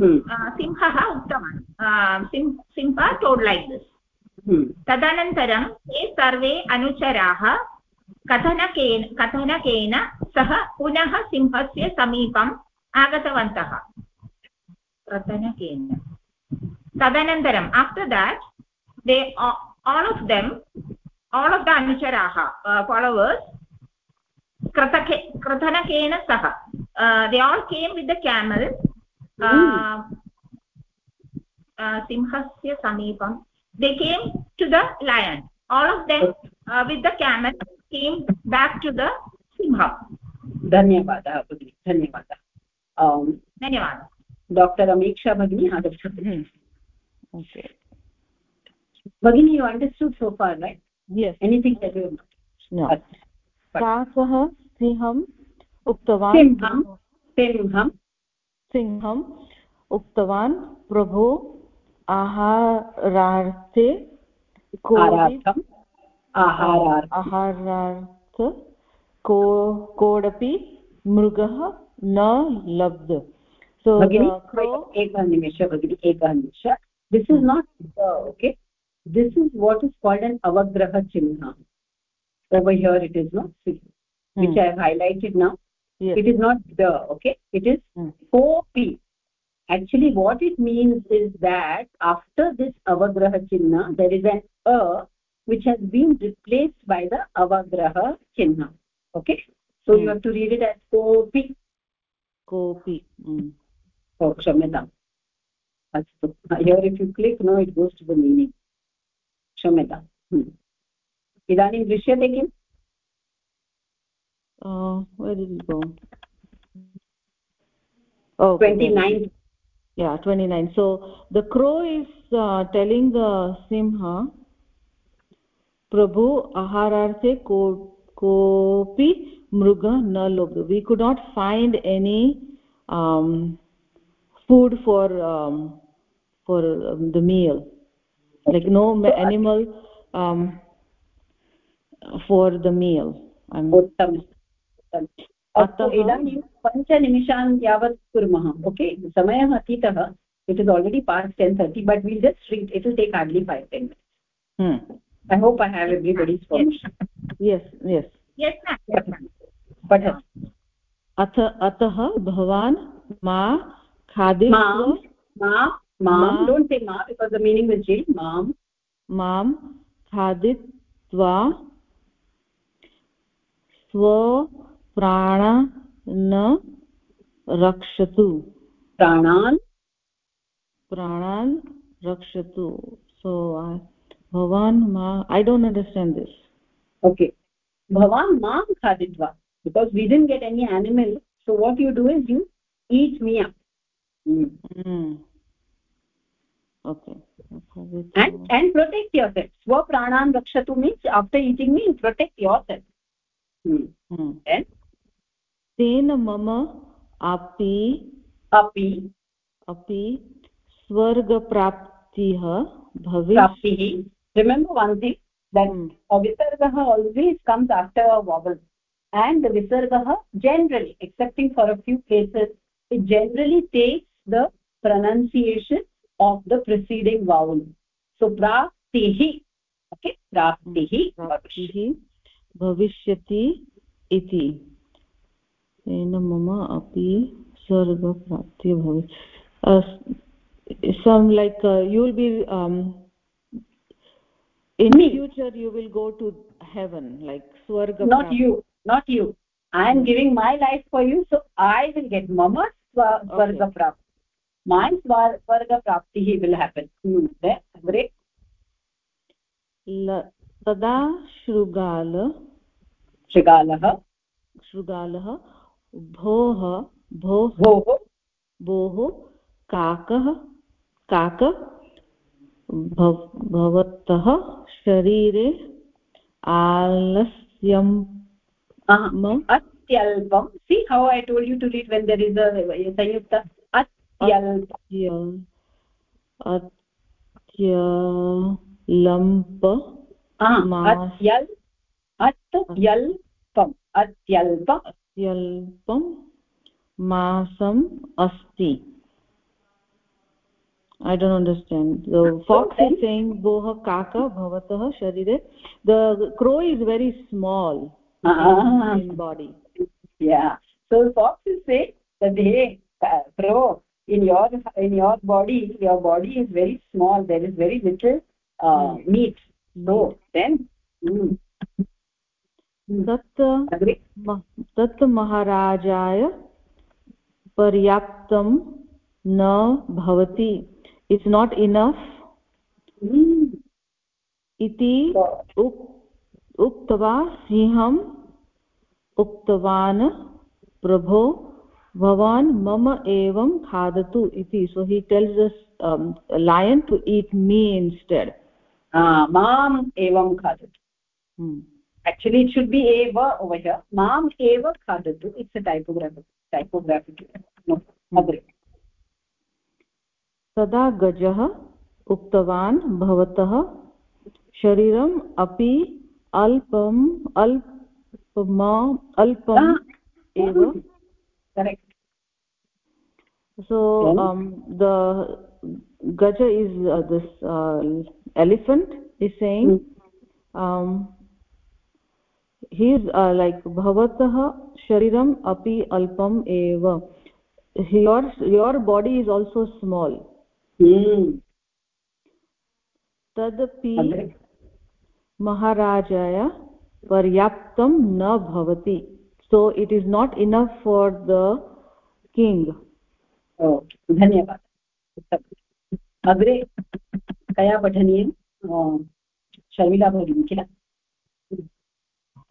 सिंहः उक्तवान् सिंह टोल् लैक् दिस् तदनन्तरं ते सर्वे अनुचराः कथनकेन कथनकेन सह पुनः सिंहस्य समीपम् आगतवन्तः कथनकेन तदनन्तरम् after that they all of them all of the अनुचराः followers कृतके कृतनकेन सह they all came with the camel सिंहस्य समीपं they came to the lion all of them with the camel came back to the Singh धन्यवादः भगिनि धन्यवादः धन्यवादः doctor Amiksha भगिनी आगच्छतु भगिनी you understood so far right yes काकः सिंहम् उक्तवान् सिंहं सिंहं सिंहम्। उक्तवान् प्रभो आहारार्थे आहारार्थ को कोडपि मृगः न लब्ध। सो एकनिमिष भगिनि एकनिमिष this is not okay this is what is called an अवग्रहचिह्नम् over here it is not see hmm. which i have highlighted now yes. it is not the okay it is hmm. p actually what it means is that after this avagraha chinna there is an a which has been replaced by the avagraha chinna okay so hmm. you have to read it as kopi kopi hmm. oh kshamyatam astu here if you click no it goes to the meaning kshamyatam hmm. इदानीं दृश्यते किम् oh 29 yeah 29 so the crow is uh, telling the simha prabhu ahararthe ko kopi mruga na lobh we could not find any um, food for um, for um, the meal like no animal um, for the meal. अस्तु इदानीं पञ्चनिमिषान् यावत् कुर्मः okay? समयः अतीतः। It is already past ten thirty but will just read it will take hardly five ten minutes I hope I have everybody's yes yes पठतु अथ अतः भवान् मा खादे माँ से मा because the meaning will change माँ। माँ खादित्वा स्वप्राणान् रक्षतु। प्राणान्? प्राणान् रक्षतु। सो भवान् मा I don't understand this okay भवान् माँ खादित्वा। Because we didn't get any animal so what you do is you eat me up okay. And and protect yourself. Swa pranan rakshatu means after eating me protect yourself. Hmm. तेन मम अपि अपि अपि स्वर्गप्राप्तिः भविष्यति रिमेम्बर् वन् थिङ्ग् देन् विसर्गः always comes after a vowel and विसर्गः generally excepting for a few cases it generally takes the pronunciation of the preceding vowel so प्राप्तिः ओके प्राप्तिः भविष्यति इति। तेन मम अपि स्वर्गप्राप्ति भवेत्। Some like you will be in future you will go to heaven like स्वर्ग not you not you I am giving my life for you so I will get मम स्वर्गप्राप्ति मै स्वर्गप्राप्तिः विल् हेपन् तदा शृगाल शृगालः। शृगालः भोः भोः भोः। काकः काक भवतः शरीरे आलस्यम्। अत्यल्पं। See how I told you to read when there is संयुक्त। अत्यल्प। अत्यलम्प Atyalpam atyalpam अत्यल्पं मासम् अस्ति I don't understand. The fox then- is saying Boha Kaka Bhavatah Sharire. The crow is very small Ah. in body. yeah so fox is saying that hey uh, crow in your in your body your body is very small there is very little uh, Hmm. meat so then mm, तत् agree म- तत् महाराजाय पर्याप्तं न भवति। It's not enough. इति उक्त्वा सिंहम् उक्तवान् प्रभो भवान् मम एवं खादतु इति। So he tells this lion to eat me instead uh, mam evam khadatu actually it should be eva over here mam eva khadatu it's a typographic typographic no agree तदा गजः उक्तवान् भवतः शरीरम् अपि अल्पम् अल्पम अल्पम् एव correct so Then? um the gaja is uh, this uh, elephant is saying um he is uh, like bhavatah shariram api alpam eva your your body is also small mm. tadapi महाराजाय पर्याप्तं न भवति so it is not enough for the king ओ धन्यवादः अग्रे कया पठनीयं शर्मिला भगिनी किल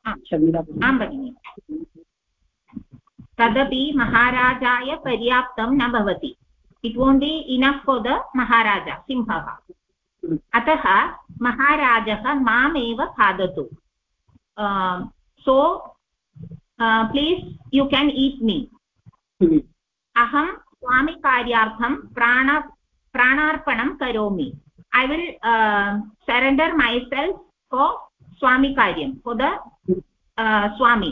आं भगिनी तदपि महाराजाय पर्याप्तं न भवति it won't be enough for the maharaja सिंहः अतः महाराजः मामेव खादतु सो प्लीस् यु केन् ईट् मी हम्म, अहं स्वामिकार्यार्थं प्राण प्राणार्पणं करोमि I will surrender myself for स्वामिकार्यं for the swami.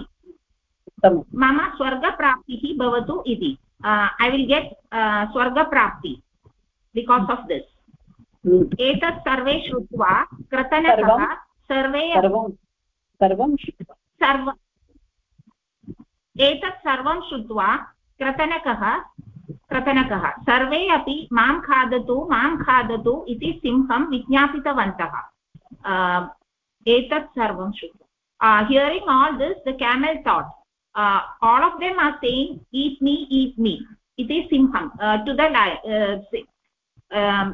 मम स्वर्गप्राप्तिः भवतु इति। ऐ विल् गेट् स्वर्गप्राप्ति बिकास् आफ् दिस् एतत् सर्वे श्रुत्वा कृतनकः सर्वे? सर्वं सर्वं? एतत् सर्वं श्रुत्वा क्रतनकः क्रतनकः सर्वे अपि माँ खादतु माँ खादतु इति सिंहं विज्ञापितवन्तः। Uh, एतत् सर्वं श्रुत्वा hearing all this the camel thought all of them are saying eat me eat me इति सिंहं to the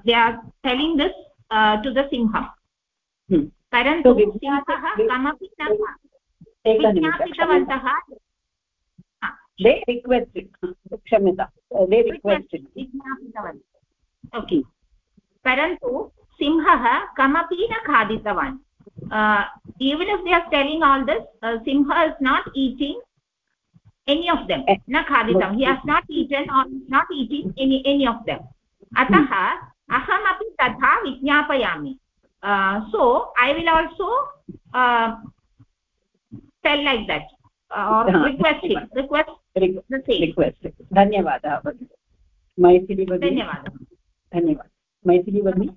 they are telling this to the सिंहं hmm, परन्तु So, विज्ञापि- सिंहः कमपि न विज्ञापितवन्तः। दे रिक्वेस्टेड् क्षम्यता दे रिक्वेस्टेड् विज्ञापितवन्तः। ओके। परन्तु सिंहः कमपि न खादितवान्। Even if they are telling all this uh, simha is not eating any of them na khaditam he has not eaten or not eating any any of them atah ahamapi tatha vijnapayami uh, so i will also uh, tell like that uh, or request him request the same रिक्वेस्टेड् धन्यवादः मैथिली भगिनी धन्यवादः धन्यवादः मैथिली भगिनी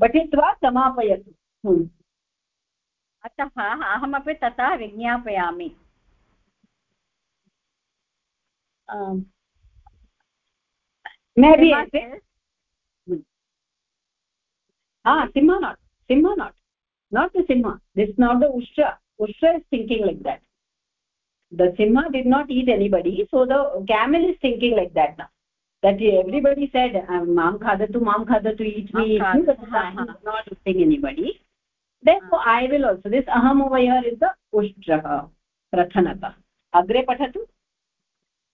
पठित्वा समापयतु हम्म, अतः अहमपि तथा विज्ञापयामि। Singh not Singh not not the Singh this not the उष उष is thinking the Singh did not eat anybody so the camel is thinking like that न दट् एव्रिबडि सेड् माँ खादतु माँ खादतु eat meat anybody therefore i will also this aham over here is the ushtrah prathanata agre patatu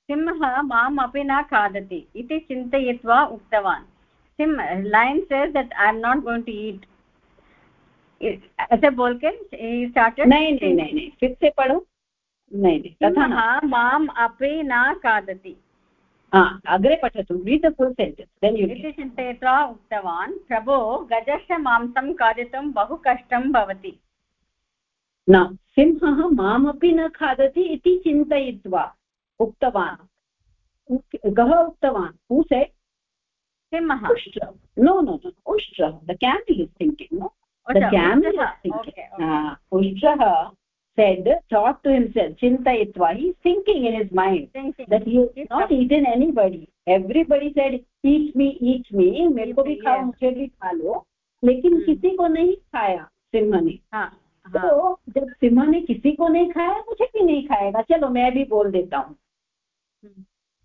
सिंहः माम् अपि न खादति इति चिन्तयित्वा उक्तवान्। SIM lion says that I am not going to eat ऐसे बोल के स्टार्टेड नहीं नहीं नहीं नहीं फिर से पढ़ो। नहीं नहीं तथा माम् अपि न खादति। अग्रे पठतु रीड् द फुल् सेण्टेन्स् उक्तवान् प्रभो गजस्य मांसं खादितुं बहु कष्टं भवति। न सिंहः मामपि न खादति इति चिन्तयित्वा उक्तवान्। कः उक्तवान् हू से सिंहः। No no no उष्ट्रः the camel is thinking no the camel is thinking उष्ट्रः said thought to himself chintayitva he is thinking in his mind thinking. that he has not eaten anybody everybody said eat me eat me मेरे को भी खाओ मुझे भी खा लो लेकिन किसी को नहीं खाया सिंह ने तो जब सिंह ने किसी को नहीं खाया मुझे भी नहीं खाएगा चलो मैं भी बोल देता हूँ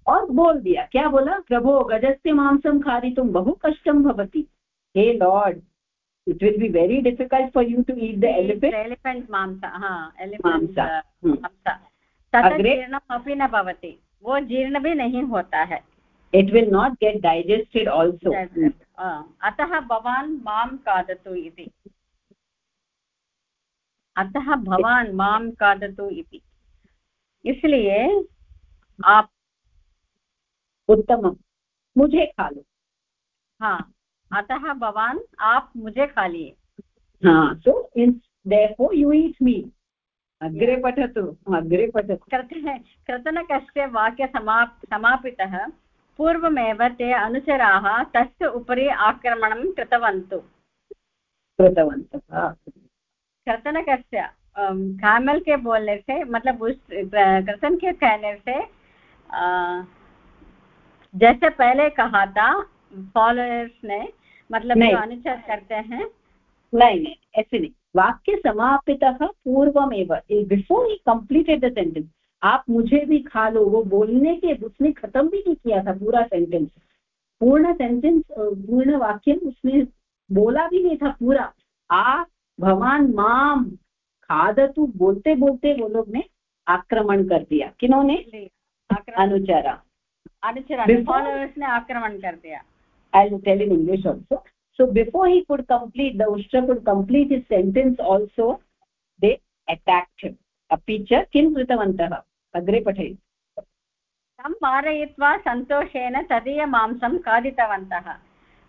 और बोल दिया क्या बोला प्रभो गजस्य मांसम मांसं खादितुं बहु कष्टं भवति hey lord it will be very difficult for you to eat the elephant elephant mamsa ha elephant mamsa तत् जीर्णम् अपि न भवति वो जीर्ण भी नहीं होता है it will not get digested also अतः भवान् माँ खादतु इति अतः भवान् माँ खादतु इति इसलिए आप उत्तमं मुझे खा लो हाँ अतः भवान् आप मुझे खा लिए हाँ सो इन् देफो यु ईट् मी अग्रे पठतु अग्रे पठतु। कृतनकस्य वाक्यसमाप् समापितः पूर्वमेव ते अनुचराः तस्य उपरि आक्रमणं कृतवन्तु। कृतवन्तः कृतनकस्य कैमल के बोलने से मतलब उस कृतन के कहने से जैसे पहले कहा था फॉलोअर्स ने मतलब अनुचर करते हैं। नहीं नहीं ऐसे नहीं। वाक्य समापितः पूर्वमेव। Before he completed the sentence आप मुझे भी खा लो। वो बोलने के उसने खत्म भी नहीं किया था पूरा सेंटेंस पूर्ण सेंटेंस पूर्ण वाक्य उसने बोला भी नहीं था पूरा। आ भगवान माम खादतु बोलते बोलते वो लोग ने आक्रमण कर दिया। किन्होंने? अनुचरा। अनुचरा ने आक्रमण कर दिया। I'll tell in english also so before he could complete the ushtra could complete his sentence also they attacked him अपि च किं कृतवन्तः अग्रे पठेत् तं मारयित्वा सन्तोषेण तदीयमांसं खादितवन्तः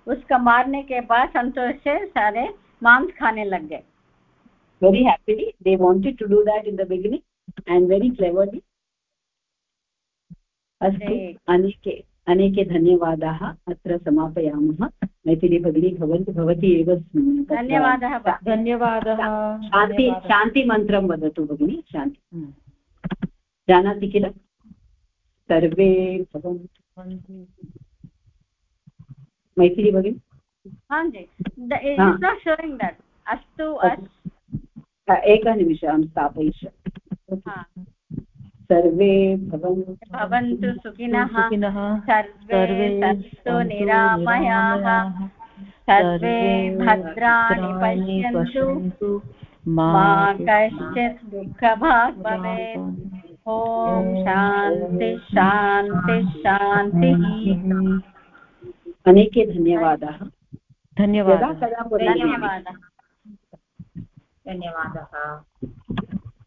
उसको मारने के बाद संतोष से सारे मांस खाने लग गए very happily they wanted to do that in the beginning and very cleverly अस्तु अनेके अनेके धन्यवादाः। अत्र समापयामः। मैथिली भगिनी भवन्ति भवती एव धन्यवादः धन्यवादः। शान्ति शान्तिमन्त्रं वदतु भगिनी शान्ति। हम्म। जानाति किल? सर्वे भवन्तु। मैथिली भगिनी? अस्तु एकनिमिषम् स्थापयिष्यामि। सर्वे भवन्तु सुखिनः। सर्वे सन्तु निरामयाः। सर्वे भद्राणि पश्यन्तु। मा कश्चित् दुःखभाग् भवेत् ॐ शान्ति शान्ति शान्तिः अनेके धन्यवादाः। धन्यवादः। धन्यवादः। धन्यवादः।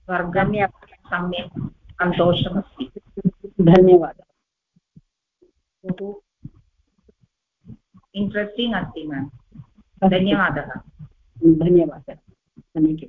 वर्गं सम्यक्। सन्तोषमस्ति धन्यवादः बहु इण्ट्रेस्टिङ्ग् अस्ति मेम् धन्यवादः धन्यवादः अनेके